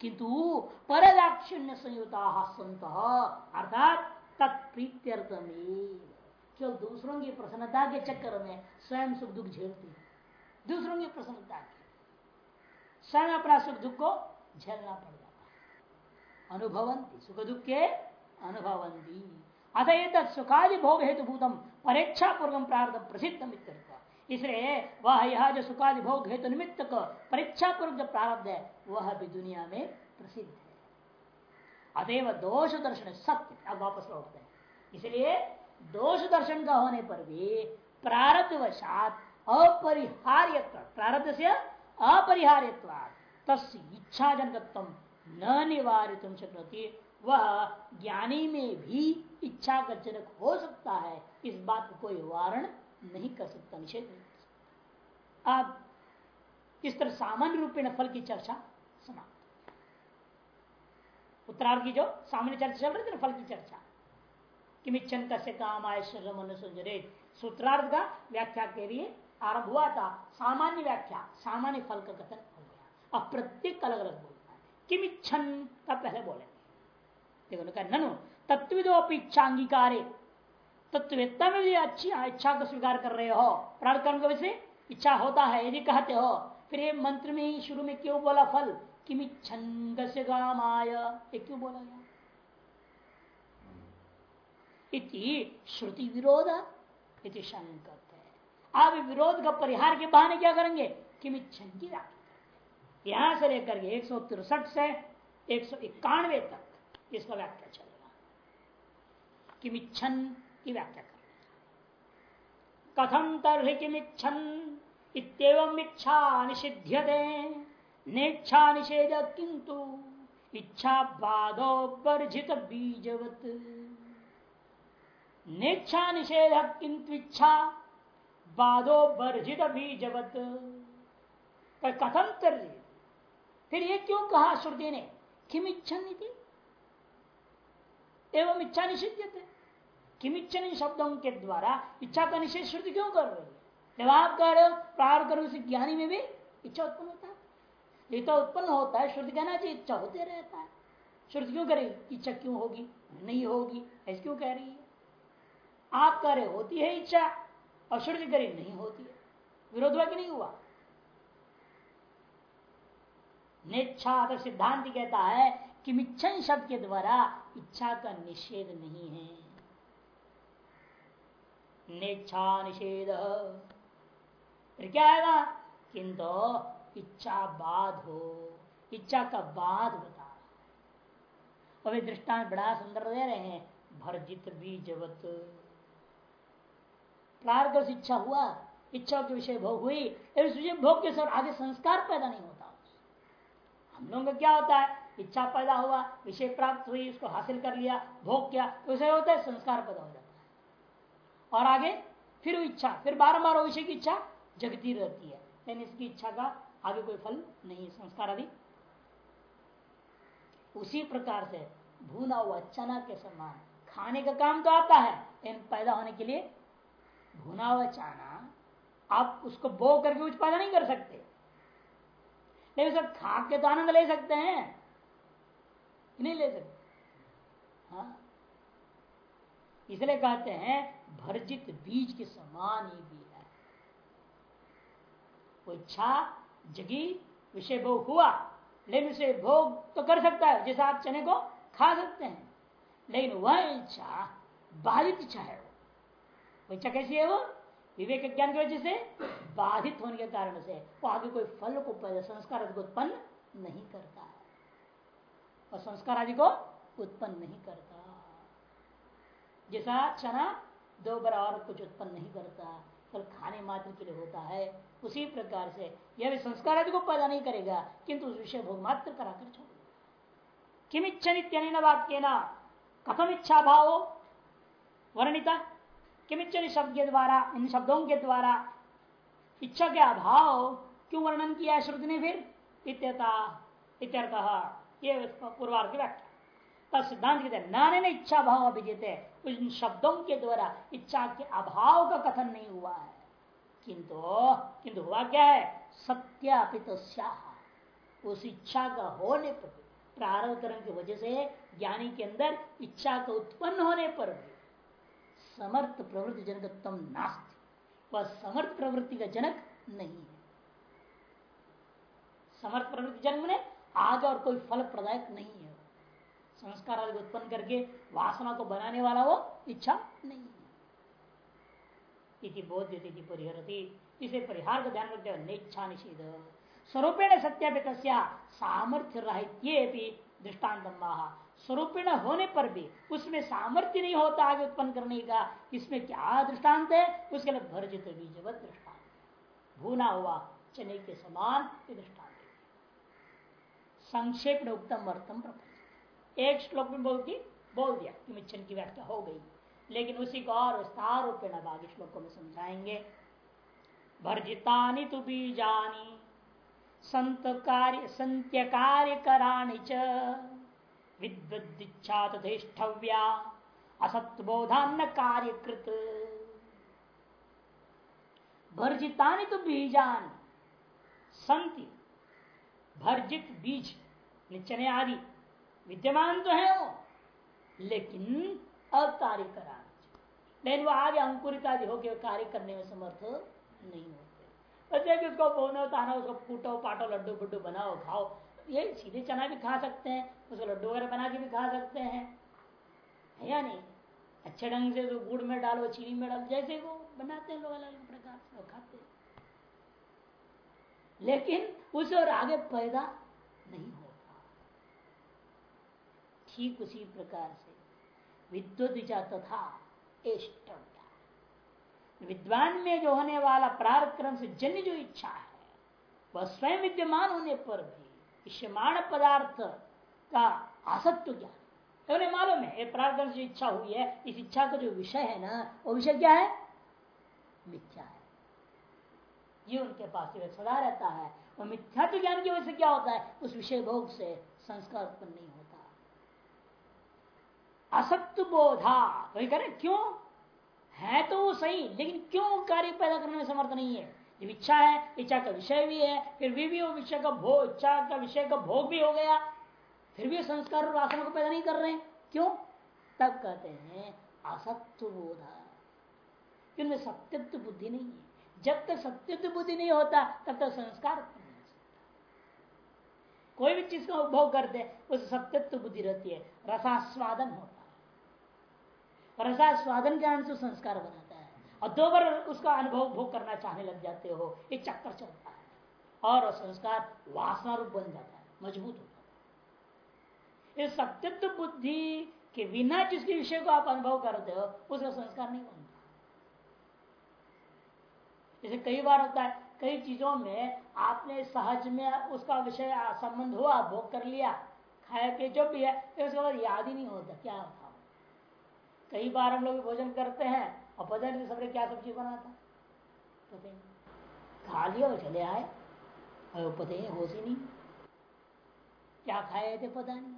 किंतु परदाक्षिण्य संयुता संत, अर्थात तत्प्रीत्यर्थ केवल दूसरों की प्रसन्नता के चक्कर में स्वयं सुख दुख झेलती है। दूसरों की प्रसन्नता की। स्वयं अपना सुख दुख को झेलना पड़ जाता है। अनुभवंती, सुख दुख के अनुभवंती। अतः ये सुखादि भोग हेतु भूतम परीक्षा पूर्वम प्रार्थ प्रसिद्ध इसलिए वह यह जो सुखादि भोग हेतु निमित्त को परीक्षा पूर्व जो प्रारब्ध है, वह भी दुनिया में प्रसिद्ध है। अतएव दोष दर्शन सत्य अब वापस लौटते हैं। इसलिए दोष दर्शन का होने पर भी प्रारब्ध वशात अपरिहार्य प्रारब्ध से अपरिहार्य तस् इच्छा जनकत्व न निवारित शक्ति वह ज्ञानी में भी इच्छा का जनक हो सकता है, इस बात को कोई वारण नहीं कर सकता, निषेध नहीं कर सकता। अब इस तरह सामान्य रूप में फल की चर्चा समाप्त। उत्तरार्ध की जो सामान्य चर्चा चल रही थी ना, फल की चर्चा किमिच्छन कस्य काम आयश्वर मनुष्य सूत्रार्थ का व्याख्या के लिए आरंभ हुआ था, सामान्य व्याख्या, सामान्य फल का कथन हो गया। अब प्रत्येक अलग अलग बोलना है। किम का पहले बोले। देखो ननु तत्विदो इच्छा अंगीकार तत्ववेत्ता में भी अच्छी इच्छा को स्वीकार कर रहे हो। प्राण कर्म को वैसे इच्छा होता है, यदि कहते हो। फिर ये मंत्र में शुरू में क्यों बोला फल? किम इच्छन ये क्यों बोला गया? इति श्रुति विरोध इति शंकर आप विरोध का परिहार के बहाने क्या करेंगे? कि मिच्छन की व्याख्या यहाँ से लेकर के एक सौ तिरसठ से एक सौ इक्यानवे तक इसका व्याख्या चलेगा। कि मिच्छन की व्याख्या कर कथम तरह किमिच्छन? इतम इच्छा निषिध्यते। नेच्छा निषेध किंतु इच्छा बाधो वर्जित बीजवत। नेच्छा निषेध किंतु इच्छा बाधो वर्जित बीजवत। कथम कर फिर ये क्यों कहा श्रुति ने? किम इच्छन एवं इच्छा निषिद्ध किम इच्छन शब्दों के द्वारा इच्छा का निषेध श्रुति क्यों कर रही है? जब आप कह रहे हो, प्रार करो उसी ज्ञानी में भी, इच्छा उत्पन्न होता है। ये तो उत्पन्न होता है, श्रुति कहना चाहिए, इच्छा होते रहता है। श्रुति क्यों करेगी? इच्छा क्यों होगी? नहीं होगी, ऐसे क्यों कह रही है? आप कह रहे होती है इच्छा और श्रुति करी नहीं होती है। विरोध हुआ कि नहीं हुआ। निच्छा तो सिद्धांत कहता है कि मिच्छन शब्द के द्वारा इच्छा का निषेध नहीं है। निच्छा निषेध। फिर क्या आएगा? किंतु इच्छा बाध हो, इच्छा का बाध बता अभी दृष्टांत बड़ा सुंदर दे रहे हैं, भरजित बीजवत। प्रार्थ से इच्छा हुआ इच्छा के विषय भोग हुई इस विषय भोग के साथ आगे संस्कार पैदा नहीं होता। हम लोगों का क्या होता है? इच्छा पैदा हुआ, विषय प्राप्त हुई, उसको हासिल कर लिया, भोग किया तो विषय होता है संस्कार पैदा हो जाता है। और आगे फिर इच्छा, फिर बारम्बार वो विषय की इच्छा जगती रहती है। लेकिन इसकी इच्छा का आगे कोई फल नहीं संस्कार आदि। उसी प्रकार से भूना हुआ चना के समान, खाने का काम तो आता है, लेकिन पैदा होने के लिए भुना हुआ चाना आप उसको बो करके उत्पादन नहीं कर सकते। लेकिन सब खा के तो आनंद ले सकते हैं। नहीं ले सकते? हाँ। इसलिए कहते हैं, भर्जित बीज के समान ही भी है। वो इच्छा जगी, विषय भोग हुआ, लेकिन उसे भोग तो कर सकता है, जैसे आप चने को खा सकते हैं। लेकिन वह इच्छा बाधित इच्छा है इच्छा कैसी है वो विवेक ज्ञान की वजह से, बाधित होने के कारण से, वो आगे कोई फल को संस्कार आदि को उत्पन्न नहीं करता। है और संस्कार आदि को उत्पन्न नहीं करता। जैसा चना दो बराबर कुछ उत्पन्न नहीं करता फल खाने मात्र के लिए होता है, उसी प्रकार से यह भी संस्कार आदि को पैदा नहीं करेगा, किंतु उस विषय भोग मात्र कराकर छोड़ किम इच्छा नित्य वाक्य ना कथम इच्छा भाव वर्णिता। किमिचन शब्द के द्वारा, इन शब्दों के द्वारा इच्छा के अभाव क्यों वर्णन किया श्रुति ने फिर? इत्यता ये पूर्वार्थ की व्याख्या। तब सिद्धांत कहते नाने ने इच्छा भाव अभिजीते इन शब्दों के द्वारा इच्छा के अभाव का कथन नहीं हुआ है। किंतु किंतु हुआ क्या है? सत्यापित उस इच्छा का होने पर प्रारंभ की वजह से ज्ञानी के अंदर इच्छा का उत्पन्न होने पर भी समर्थ प्रवृत्ति जनकत्म नास्ति। वह समर्थ प्रवृत्ति का जनक नहीं है। समर्थ प्रवृत्ति जनक ने आज और कोई फल प्रदायक नहीं है। संस्कार आदि उत्पन्न करके वासना को बनाने वाला वो इच्छा नहीं है। इति बोध्य परिहरती। इसे परिहार का ध्यान रखते हुए निच्छा निषेध। स्वरूपेण सत्यापित सामर्थ्य राहित्य दृष्टांत स्वरूपिण होने पर भी उसमें सामर्थ्य नहीं होता आगे उत्पन्न करने का। इसमें क्या दृष्टांत है? उसके लिए भर्जित बीज दृष्टांत भूना हुआ चने के समान दृष्टांत संक्षेप उत्तम अर्थम प्रपंच। एक श्लोक में बोल की बोल दिया कि मिच्छन की व्याख्या हो गई। लेकिन उसी को और विस्तार रूपेण बाकी श्लोकों में समझाएँगे। भर्जितानि तु बीजानी, संत कार्य संत्य कार्य कराणी च। विद्वदिच्छा तथेष्टव्या असत्बोधान्न कार्यकृत भर्जितानि तो बीजान संति भर्जित, बीज निचने आदि विद्यमान तो है वो, लेकिन अकार्य करा लेकिन वो आगे अंकुरित आदि होकर कार्य करने में समर्थ नहीं होते। जैसे उसको बोनो, ताना, उसको कूटो, पाटो, लड्डू बुड्डू बनाओ, खाओ ये सीधे चना भी खा सकते हैं उसको लड्डू वगैरह बना के भी खा सकते हैं। है या नहीं? अच्छे ढंग से तो गुड़ में डालो, चीनी में डालो, जैसे वो बनाते हैं लोग अलग अलग प्रकार से खाते हैं। लेकिन उसे और आगे पैदा नहीं होता। ठीक उसी प्रकार से विद्युत तथा विद्वान में जो होने वाला प्रारक्रम से जन्य जो इच्छा है, वह स्वयं विद्यमान होने पर भी इष्यमाण पदार्थ का असत्व तो उन्हें मालूम है प्रारब्ध से इच्छा हुई है, इस इच्छा का जो विषय है ना, वो विषय क्या है? मिथ्या है। ये उनके पास सदा रहता है। और मिथ्या तो ज्ञान की वजह से क्या होता है? उस विषय भोग से संस्कार उत्पन्न नहीं होता। असत्य बोधा, वही करें क्यों? है तो वो सही, लेकिन क्यों कार्य पैदा करने में समर्थ नहीं है? इच्छा है इच्छा का विषय भी है फिर भी, भी वो विषय का भोग इच्छा का विषय का भोग भी हो गया। फिर भी संस्कार और वासना को पैदा नहीं कर रहे क्यों? तब कहते हैं असत्य बोध क्योंकि सत्यत्व बुद्धि नहीं है। जब तक सत्यत्व बुद्धि नहीं होता तब तक संस्कार कोई भी चीज़ का उपभोग करते उस सत्यत्व बुद्धि रहती है। रसास्वादन होता है। रसास्वादन के अनुसार संस्कार बनाता है। और दो बार उसका अनुभव भोग करना चाहने लग जाते हो ये चक्कर चलता है। और संस्कार वासना रूप बन जाता है, मज़बूत होता है। इस सत्यत्व बुद्धि के बिना जिसके विषय को आप अनुभव करते हो, उसका संस्कार नहीं बनता। जैसे कई बार होता है, कई चीज़ों में आपने सहज में उसका विषय, संबंध हुआ, भोग कर लिया, खाया पिए जो भी है उसके बाद याद ही नहीं होता, क्या होता कई बार हम लोग भोजन करते हैं और पता नहीं सबने क्या सब्ज़ी बना था? पता खा लिया और चले आए। और पता ही, होश ही नहीं। क्या खाए थे पता नहीं।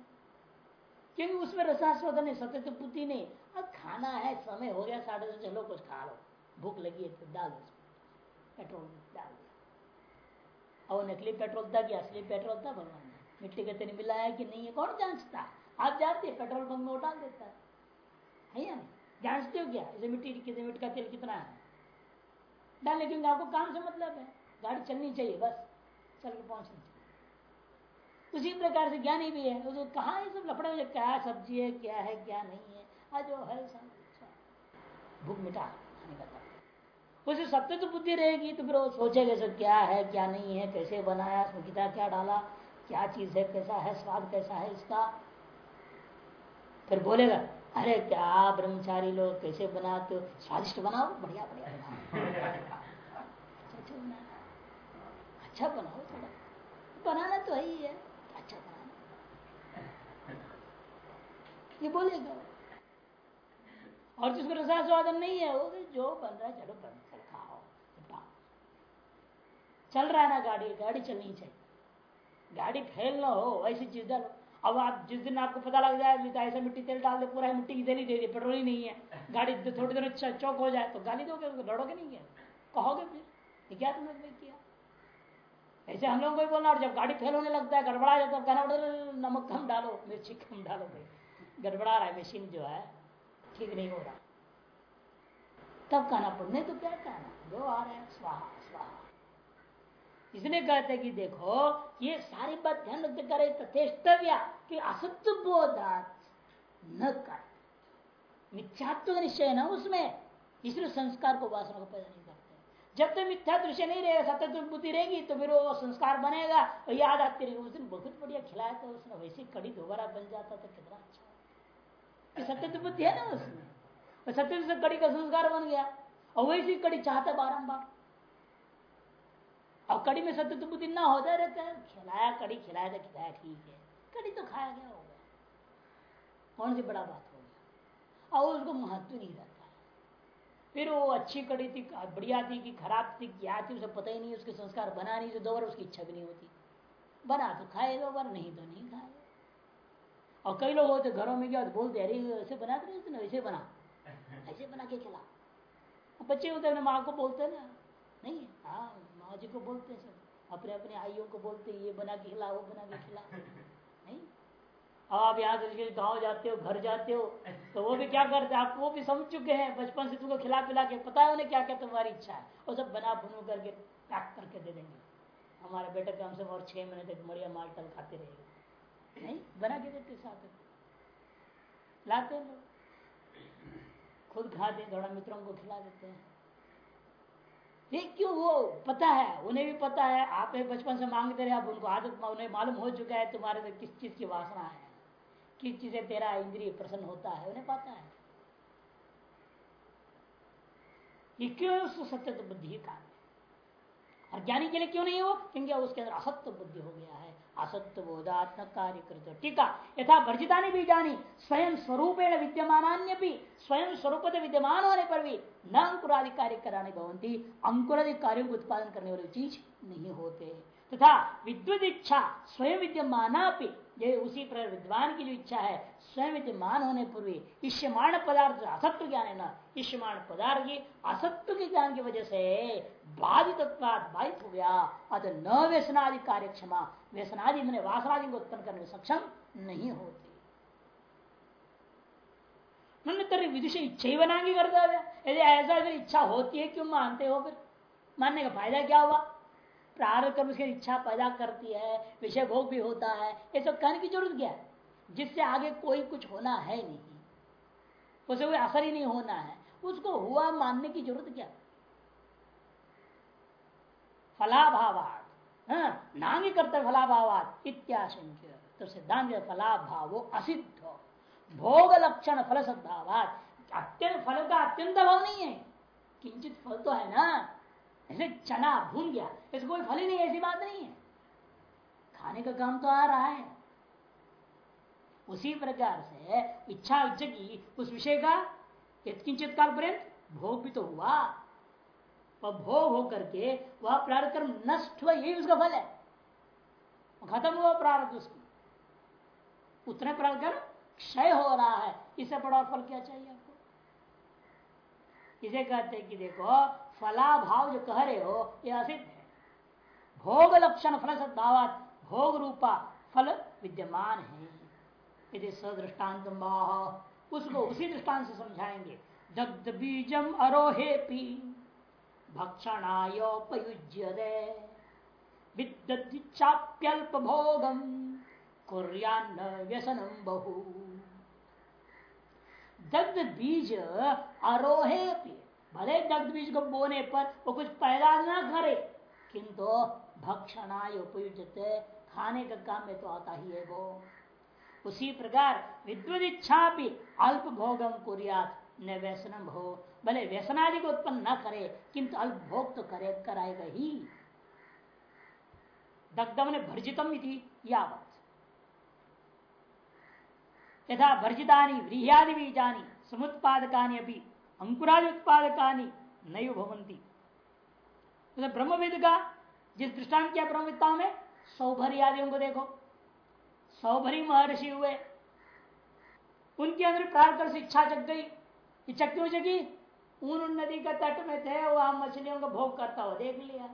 क्योंकि उसमें रसास्वादन नहीं, सत्य तो बुद्धि नहीं। अब खाना है, समय हो गया, साढ़े दस, चलो कुछ खा लो। भूख लगी है तो डाल दो पेट्रोल डाल दिया और नकली पेट्रोल था कि असली पेट्रोल था, भगवान ने। मिट्टी का तेल मिला है कि नहीं है? कौन जांचता आप हैं, पेट्रोल पंप में डाल देता है। है या नहीं? जांचते हो क्या? इसे मिट्टी कितने, मिट्टी का तेल कितना है? डालने क्योंकि आपको काम से मतलब है। गाड़ी चलनी चाहिए, बस। चल के पहुंचनी चाहिए। उसी प्रकार से ज्ञानी भी है। तो कहा ये सब लफड़े में क्या सब्ज़ी है, क्या है, क्या नहीं है? आज जो है भूख मिटा उसे सत्य तो बुद्धि रहेगी तो फिर वो सोचेगा सब क्या है, क्या नहीं है, कैसे बनाया, उसमें कितना क्या डाला, क्या चीज़ है, कैसा है, स्वाद कैसा है इसका। फिर बोलेगा अरे क्या ब्रह्मचारी लोग कैसे बनाते हो? स्वादिष्ट बनाओ, बढ़िया बढ़िया बनाओ। अच्छा बनाओ थोड़ा। बनाना तो है ही है। ये बोलेगा और जिसको रसा स्वादन नहीं है, वो जो बन रहा है, चलो बन चल खाओ चल रहा है ना गाड़ी गाड़ी चलनी चाहिए। गाड़ी फैल ना हो, ऐसी चीज़ डालो। अब आप जिस दिन आपको पता लग जाए तो ऐसा मिट्टी तेल डाल दे, पूरा मिट्टी की देनी दे दी, पेट्रोल ही नहीं है। गाड़ी थोड़ी देर चौक हो जाए तो गाली दोगे लड़ोगे नहीं है। कहोगे फिर क्या तुमने किया? ऐसे हम लोग को बोलना, और जब गाड़ी फेल होने लगता है, गड़बड़ा जाता है कहना पड़ता नमक कम डालो, मिर्ची कम डालो भाई। गड़बड़ा रहा है मशीन जो है, ठीक नहीं हो रहा। तब कहना पड़ने तो क्या कहना? जो आ रहे हैं, स्वाहा। इसलिए कहते कि देखो, ये सारी बात ध्यान रखते करे, तथेष्टव्या कि असत्य बोधात न कर। मिथ्यात्व का निश्चय ना उसमें। इसलिए संस्कार को वासना को पैदा नहीं करते। जब तक मिथ्या दृश्य नहीं रहेगा, सत्य बुद्धि रहेगी तो फिर वो संस्कार बनेगा। और याद आती रहेगी, उस दिन बहुत बढ़िया खिलाया था उसने। वैसे कड़ी दोबारा बन जाता तो कितना अच्छा। सत्य बुद्धि है ना उसमें। सत्य कड़ी का संस्कार बन गया। और वैसी कड़ी चाहता बारंबार। और कड़ी में सत्य तो बुद्धि ना होता रहता है। खिलाया कड़ी खिलाया तो खिलाया ठीक है। कड़ी तो खाया गया होगा। कौन सी बड़ा बात हो गया और उसको महत्व नहीं रहता है। फिर वो अच्छी कड़ी थी बढ़िया थी कि खराब थी क्या थी उसे पता ही नहीं उसके संस्कार बना नहीं तो दो बार उसकी इच्छा भी नहीं होती। बना तो खाए दो बार नहीं तो नहीं खाए। और कई लोग होते घरों में क्या बोलते अरे ऐसे बनाते रहे ना ऐसे बना। (laughs) ऐसे बना के खिला। बच्चे होते अपने माँ को बोलते ना नहीं हाँ माँ जी को बोलते हैं सब। अपने अपने आइयों को बोलते ये बना के खिला वो बना के खिला। (laughs) नहीं? अब आप यहाँ से गाँव जाते हो घर जाते हो तो वो भी क्या करते हैं? आप वो भी समझ चुके हैं बचपन से तुमको खिला पिला के पता है उन्हें क्या क्या तुम्हारी इच्छा है। वो सब बना बुनू करके पैक करके दे देंगे। हमारे बेटे कम से कम और छह महीने तक मरिया माल टल खाते रहेगा नहीं? बना के देते साथ। लाते लोग। खुद खाते थोड़ा मित्रों को खिला देते हैं। ये क्यों? वो पता है, उन्हें भी पता है। आप बचपन से मांगते रहे आप उनको आदत उन्हें मालूम हो चुका है तुम्हारे में किस चीज़ की वासना है। किस चीज़ से तेरा इंद्रिय प्रसन्न होता है, उन्हें पता है। ये क्यों सत्य तो बुद्धि का? और ज्ञानी के लिए क्यों नहीं हो क्योंकि उसके अंदर असत्य बुद्धि हो गया है। असत्य बोधात्मक कार्य कृत टीका। यथा वर्जिता बीजानी स्वयं स्वरूपेण विद्यमान भी स्वयं स्वरूप विद्यमान होने पर भी न अंकुरादि कार्य कराने भवंती अंकुरादि कार्यों को उत्पादन करने वाली चीज़ नहीं होते। तथा विद्युत इच्छा स्वयं विद्यमान ये उसी प्रकार विद्वान की जो इच्छा है, स्वयं विद्यमान होने पूर्व ईश्यमाण पदार्थ, असत्व ज्ञान है ना ईश्यमाण पदार्थ की असत्व के ज्ञान की वजह से बाधित बाधित हो गया अतः न व्यसनादि कार्य क्षमा व्यसनादि मैंने वासनादि को उत्पन्न करने में सक्षम नहीं होते। विदुष इच्छा ही बना के करता है यदि ऐसा अगर इच्छा होती है, क्यों मानते हो फिर? मानने का फ़ायदा क्या हुआ? प्रारंभ कर्म उसकी इच्छा पैदा करती है विषय भोग भी होता है ये सब कहने की ज़रूरत क्या है? जिससे आगे कोई कुछ होना है नहीं। उसे कोई असर ही नहीं होना है। उसको हुआ मानने की ज़रूरत क्या? फलाभावाद। हाँ, नांगी करते फलाभावाद। इत्याशंक्य। तो सिद्धांत फलाभाव असिद्ध। भोग लक्षण फल सद्भावाद। अत्यंत फल का अत्यंत अभाव नहीं है। किंचित फल तो है ना। ऐसे चना भून गया। ऐसे कोई फल ही नहीं ऐसी बात नहीं है। खाने का काम तो आ रहा है। उसी प्रकार से इच्छा जगी उस विषय का किंचित काल पर्यंत भोग भी तो हुआ। वह भोग हो करके वह प्रारंभ कर्म नष्ट हुआ, यही उसका फल है। खत्म हुआ प्रारंभ उसकी। उतने प्रारंभ कर्म क्षय हो रहा है। इससे बड़ा फल क्या चाहिए आपको? इसे कहते हैं कि देखो फलाभाव जो कह रहे हो यह असिद्ध है। भोग लक्षण फल सद्भाव भोग रूपा फल विद्यमान है। यदि सदृष्टान्त उसको उसी दृष्टांत से समझाएँगे। दग्ध बीजम अरोहे पी भक्षणायोपयुज्य विद्युच्चाप्यल्प भोगम कुर्यान्न व्यसनम बहु। दग्ध बीज अरोहे पी भले दग्ध बीज को बोने पर वो कुछ पैदा ना करे। किंतु भक्षणाय उपयुक्त खाने का काम में तो आता ही है वो। उसी प्रकार विद्युत इच्छा भी अल्प भोगम कुरियात, न व्यसनम हो भले व्यसनादि को उत्पन्न न करे, किंतु अल्प भोग तो करे, कराएगा ही। दग्धम ने भर्जितम यावत। यथा भर्जितानी, व्रीह्यादि बीजानी, समुत्पादकानी अभी अंकुरादि उत्पादकानी नहीं भवंती तो ब्रह्मविद का जिस दृष्टांत किया ब्रह्मविद्ताओं में सौभरी आदियों को देखो सौभरी महर्षि हुए उनके अंदर प्रार कर से इच्छा जग गई इच्छा क्यों जगी उन नदी का तट में थे वहाँ मछलियों का भोग करता हुआ देख लिया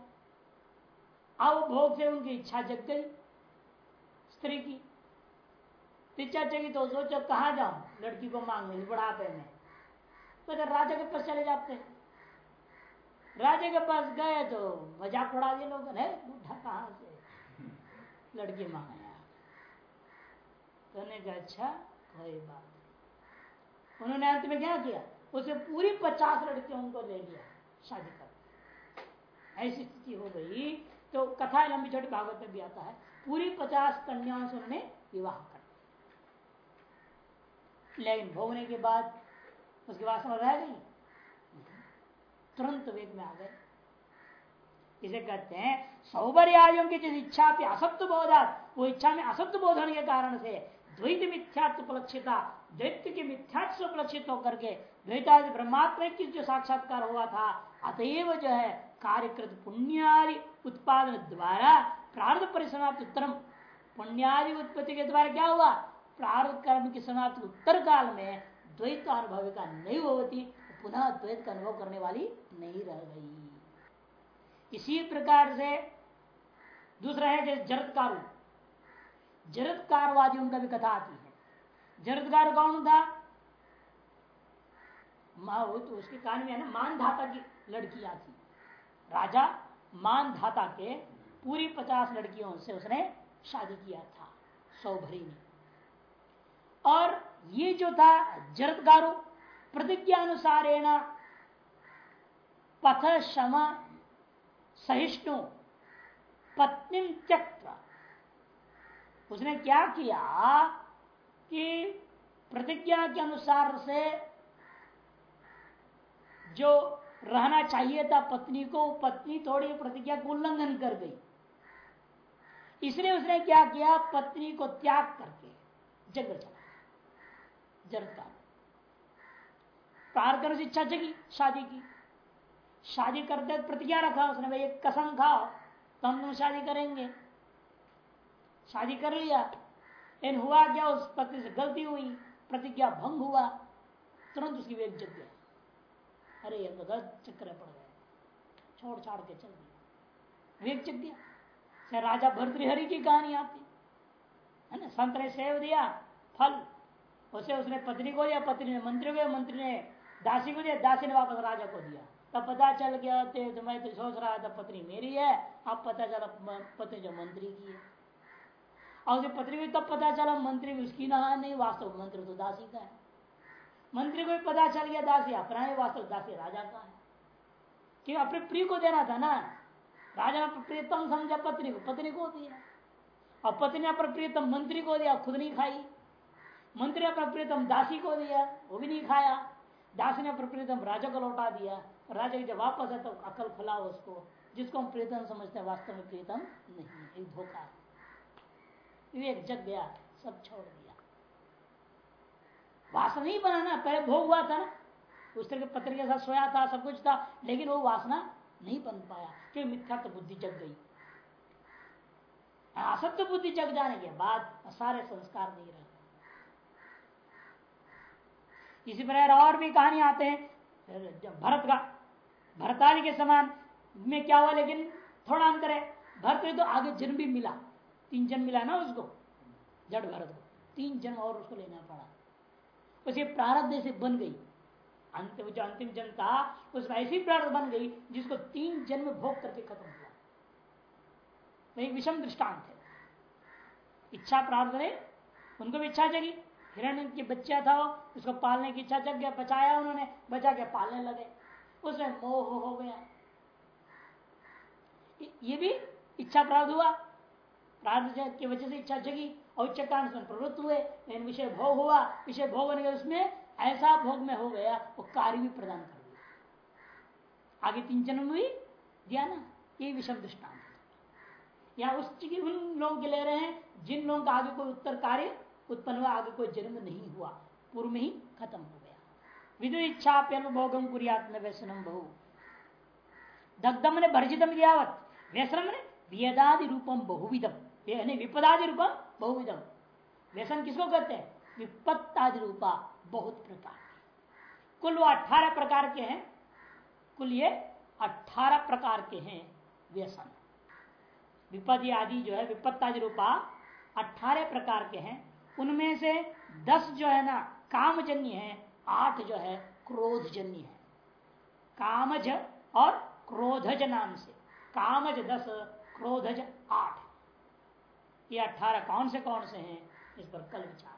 अब भोग से उनकी इच्छा जग गई स्त्री की इच्छा जगी तो सोचो कहा जाऊँ लड़की को मांगने बुढ़ापे में तो अगर राजा के पास चले जाते हैं। राजा के पास गए तो मज़ाक उड़ा दिए लोग कहाँ से? लड़की मांगे कहने का अच्छा कोई बात उन्होंने अंत में क्या किया? उसे पूरी पचास लड़कियों को ले लिया, शादी कर ऐसी स्थिति हो गई तो कथा लंबी छोटी भागवत में भी आता है, पूरी पचास कन्याओं से उन्होंने विवाह कर लेकिन भोगने के बाद उसकी वासना रह गई? तुरंत वेग में आ गए। इसे कहते हैं सौबर्यायों की जिस इच्छा पे असत्य बोधा वो इच्छा में असत्य बोधन के कारण से द्वैत मिथ्यात्व उपलक्षिता, द्वैत के मिथ्यात्व उपलक्षित होकर के द्वैतादि ब्रह्मात्म की जो साक्षात्कार हुआ था, अतएव जो है कार्यकृत पुण्यादि उत्पादन द्वारा प्रार्थ परिसमाप्त उत्तरम। पुण्यादि उत्पत्ति के द्वारा क्या हुआ? प्रार्थ कर्म की समाप्ति उत्तर काल में द्वैत अनुभव का नहीं होती पुनः द्वैत का अनुभव करने वाली नहीं रह गई। इसी प्रकार से दूसरा है जैसे जरदकारु जरदकारवादियों का भी कथा आती है। जरदकार कौन था? तो उसके कान में है ना, मानधाता की लड़कियाँ थी। राजा मानधाता के पूरी पचास लड़कियों से उसने शादी किया था सौभरी ने और ये जो था जरदगारो प्रतिज्ञानुसारेण पथ क्षमा सहिष्णु, पत्नी त्यक्त उसने क्या किया कि प्रतिज्ञा के अनुसार से जो रहना चाहिए था पत्नी को पत्नी थोड़ी प्रतिज्ञा को उल्लंघन कर गई। इसलिए उसने क्या किया? पत्नी को त्याग करके जंगल चला जरता प्रार कर इच्छा जगी, शादी की। शादी करते प्रतिज्ञा रखा उसने, भाई, एक कसम खाओ तो हम शादी करेंगे। शादी कर लिया इन हुआ क्या, उस पति से गलती हुई, प्रतिज्ञा भंग हुआ, तुरंत उसकी वेग जग गया। अरे, ये तो गलत चक्कर पड़ गए छोड़ छाड़ के चल दिया। वेग जग से राजा भर्तृहरि की कहानी आती। है ना? संत ने सेव दिया, फल। उसे उसने पत्नी को दिया, पत्नी ने मंत्री को मंत्री ने दासी को दिया, दासी ने वापस राजा को दिया। तब पता चल गया तो मैं तो सोच रहा था, पत्नी मेरी है, अब पता चला पत्नी जो मंत्री की है। और उसे पत्नी को तब पता चला, मंत्री भी उसकी ना नहीं, वास्तव मंत्री तो दासी का है। मंत्री को भी पता चल गया, दासी अपना है, वास्तव दासी राजा का है। क्यों अपने प्रिय को देना था ना। राजा ने प्रियतम समझा, पत्नी को पत्नी को दिया। और पत्नी ने अपने प्रियतम मंत्री को दिया, खुद नहीं खाई। मंत्री प्रियतम दासी को दिया, वो भी नहीं खाया। दासी ने अपना प्रियतम राजा को लौटा दिया। राजा जब वापस है तो अकल खुला उसको, जिसको हम प्रियतम समझते हैं, वास्तव में प्रियतम नहीं एक धोखा है। विवेक जग गया, सब छोड़ दिया। वासना नहीं बनाना, पहले भोग हुआ था ना। उस तरह के पत्र के साथ सोया था, सब कुछ था, लेकिन वो वासना नहीं बन पाया। क्योंकि मिथ्या तो बुद्धि जग गई। असत्य बुद्धि जग जाने के बाद सारे संस्कार नहीं रहे। इसी प्रकार और भी कहानी आते हैं। भरत का भरतारी के समान में क्या हुआ, लेकिन थोड़ा अंतर है। भरत तो आगे जन्म भी मिला। तीन जन्म मिला ना उसको, जड़ भरत को। तीन जन्म और उसको लेना पड़ा। उसे प्रारब्ध से बन गई। अंतिम जो अंतिम जन्म था, उसमें ऐसी प्रार्थ बन गई जिसको तीन जन्म भोग करके खत्म हुआ। तो एक विषम दृष्टांत है। इच्छा प्राप्त करे उनको भी इच्छा जगी। हिरण्य बच्चा था, उसको पालने की इच्छा जग गया, बचाया उन्होंने, बचा के पालने लगे। उसमें मोह हो गया। ये भी इच्छा प्राप्त हुआ। की वजह से इच्छा जगी और इच्छा कारण प्रवृत्त हुए। लेकिन विषय भोग हुआ। विषय भोग होने के उसमें ऐसा भोग में हो गया, वो कार्य भी प्रदान कर दिया। आगे तीन जन्म भी दिया ना? ये विषम दृष्टांत या उस उन लोगों के ले रहे हैं, जिन लोगों का आगे कोई उत्तर कार्य उत्पन्न हुआ, आगे कोई जन्म नहीं हुआ। पूर्व में ही खत्म हो गया। विदु इच्छा भोगम कुरियात्म व्यसनम बहु। दग्धम ने भर्जितम दियावत व्यसनम ने वेदादि रूपम बहुविधम विपदादि रूपम बहुविधम व्यसन किसको कहते हैं? विपत्तादि रूपा बहुत प्रकार कुल वो अठारह प्रकार के हैं। कुल ये अठारह प्रकार के हैं व्यसन। विपद आदि जो है विपत्तादि रूपा अठारह प्रकार के हैं। उनमें से दस जो है ना, कामजन्य है, आठ जो है क्रोधजन्य है। कामज और क्रोधज नाम से। कामज दस, क्रोधज आठ। ये अठारह कौन से कौन से हैं, इस पर कल विचार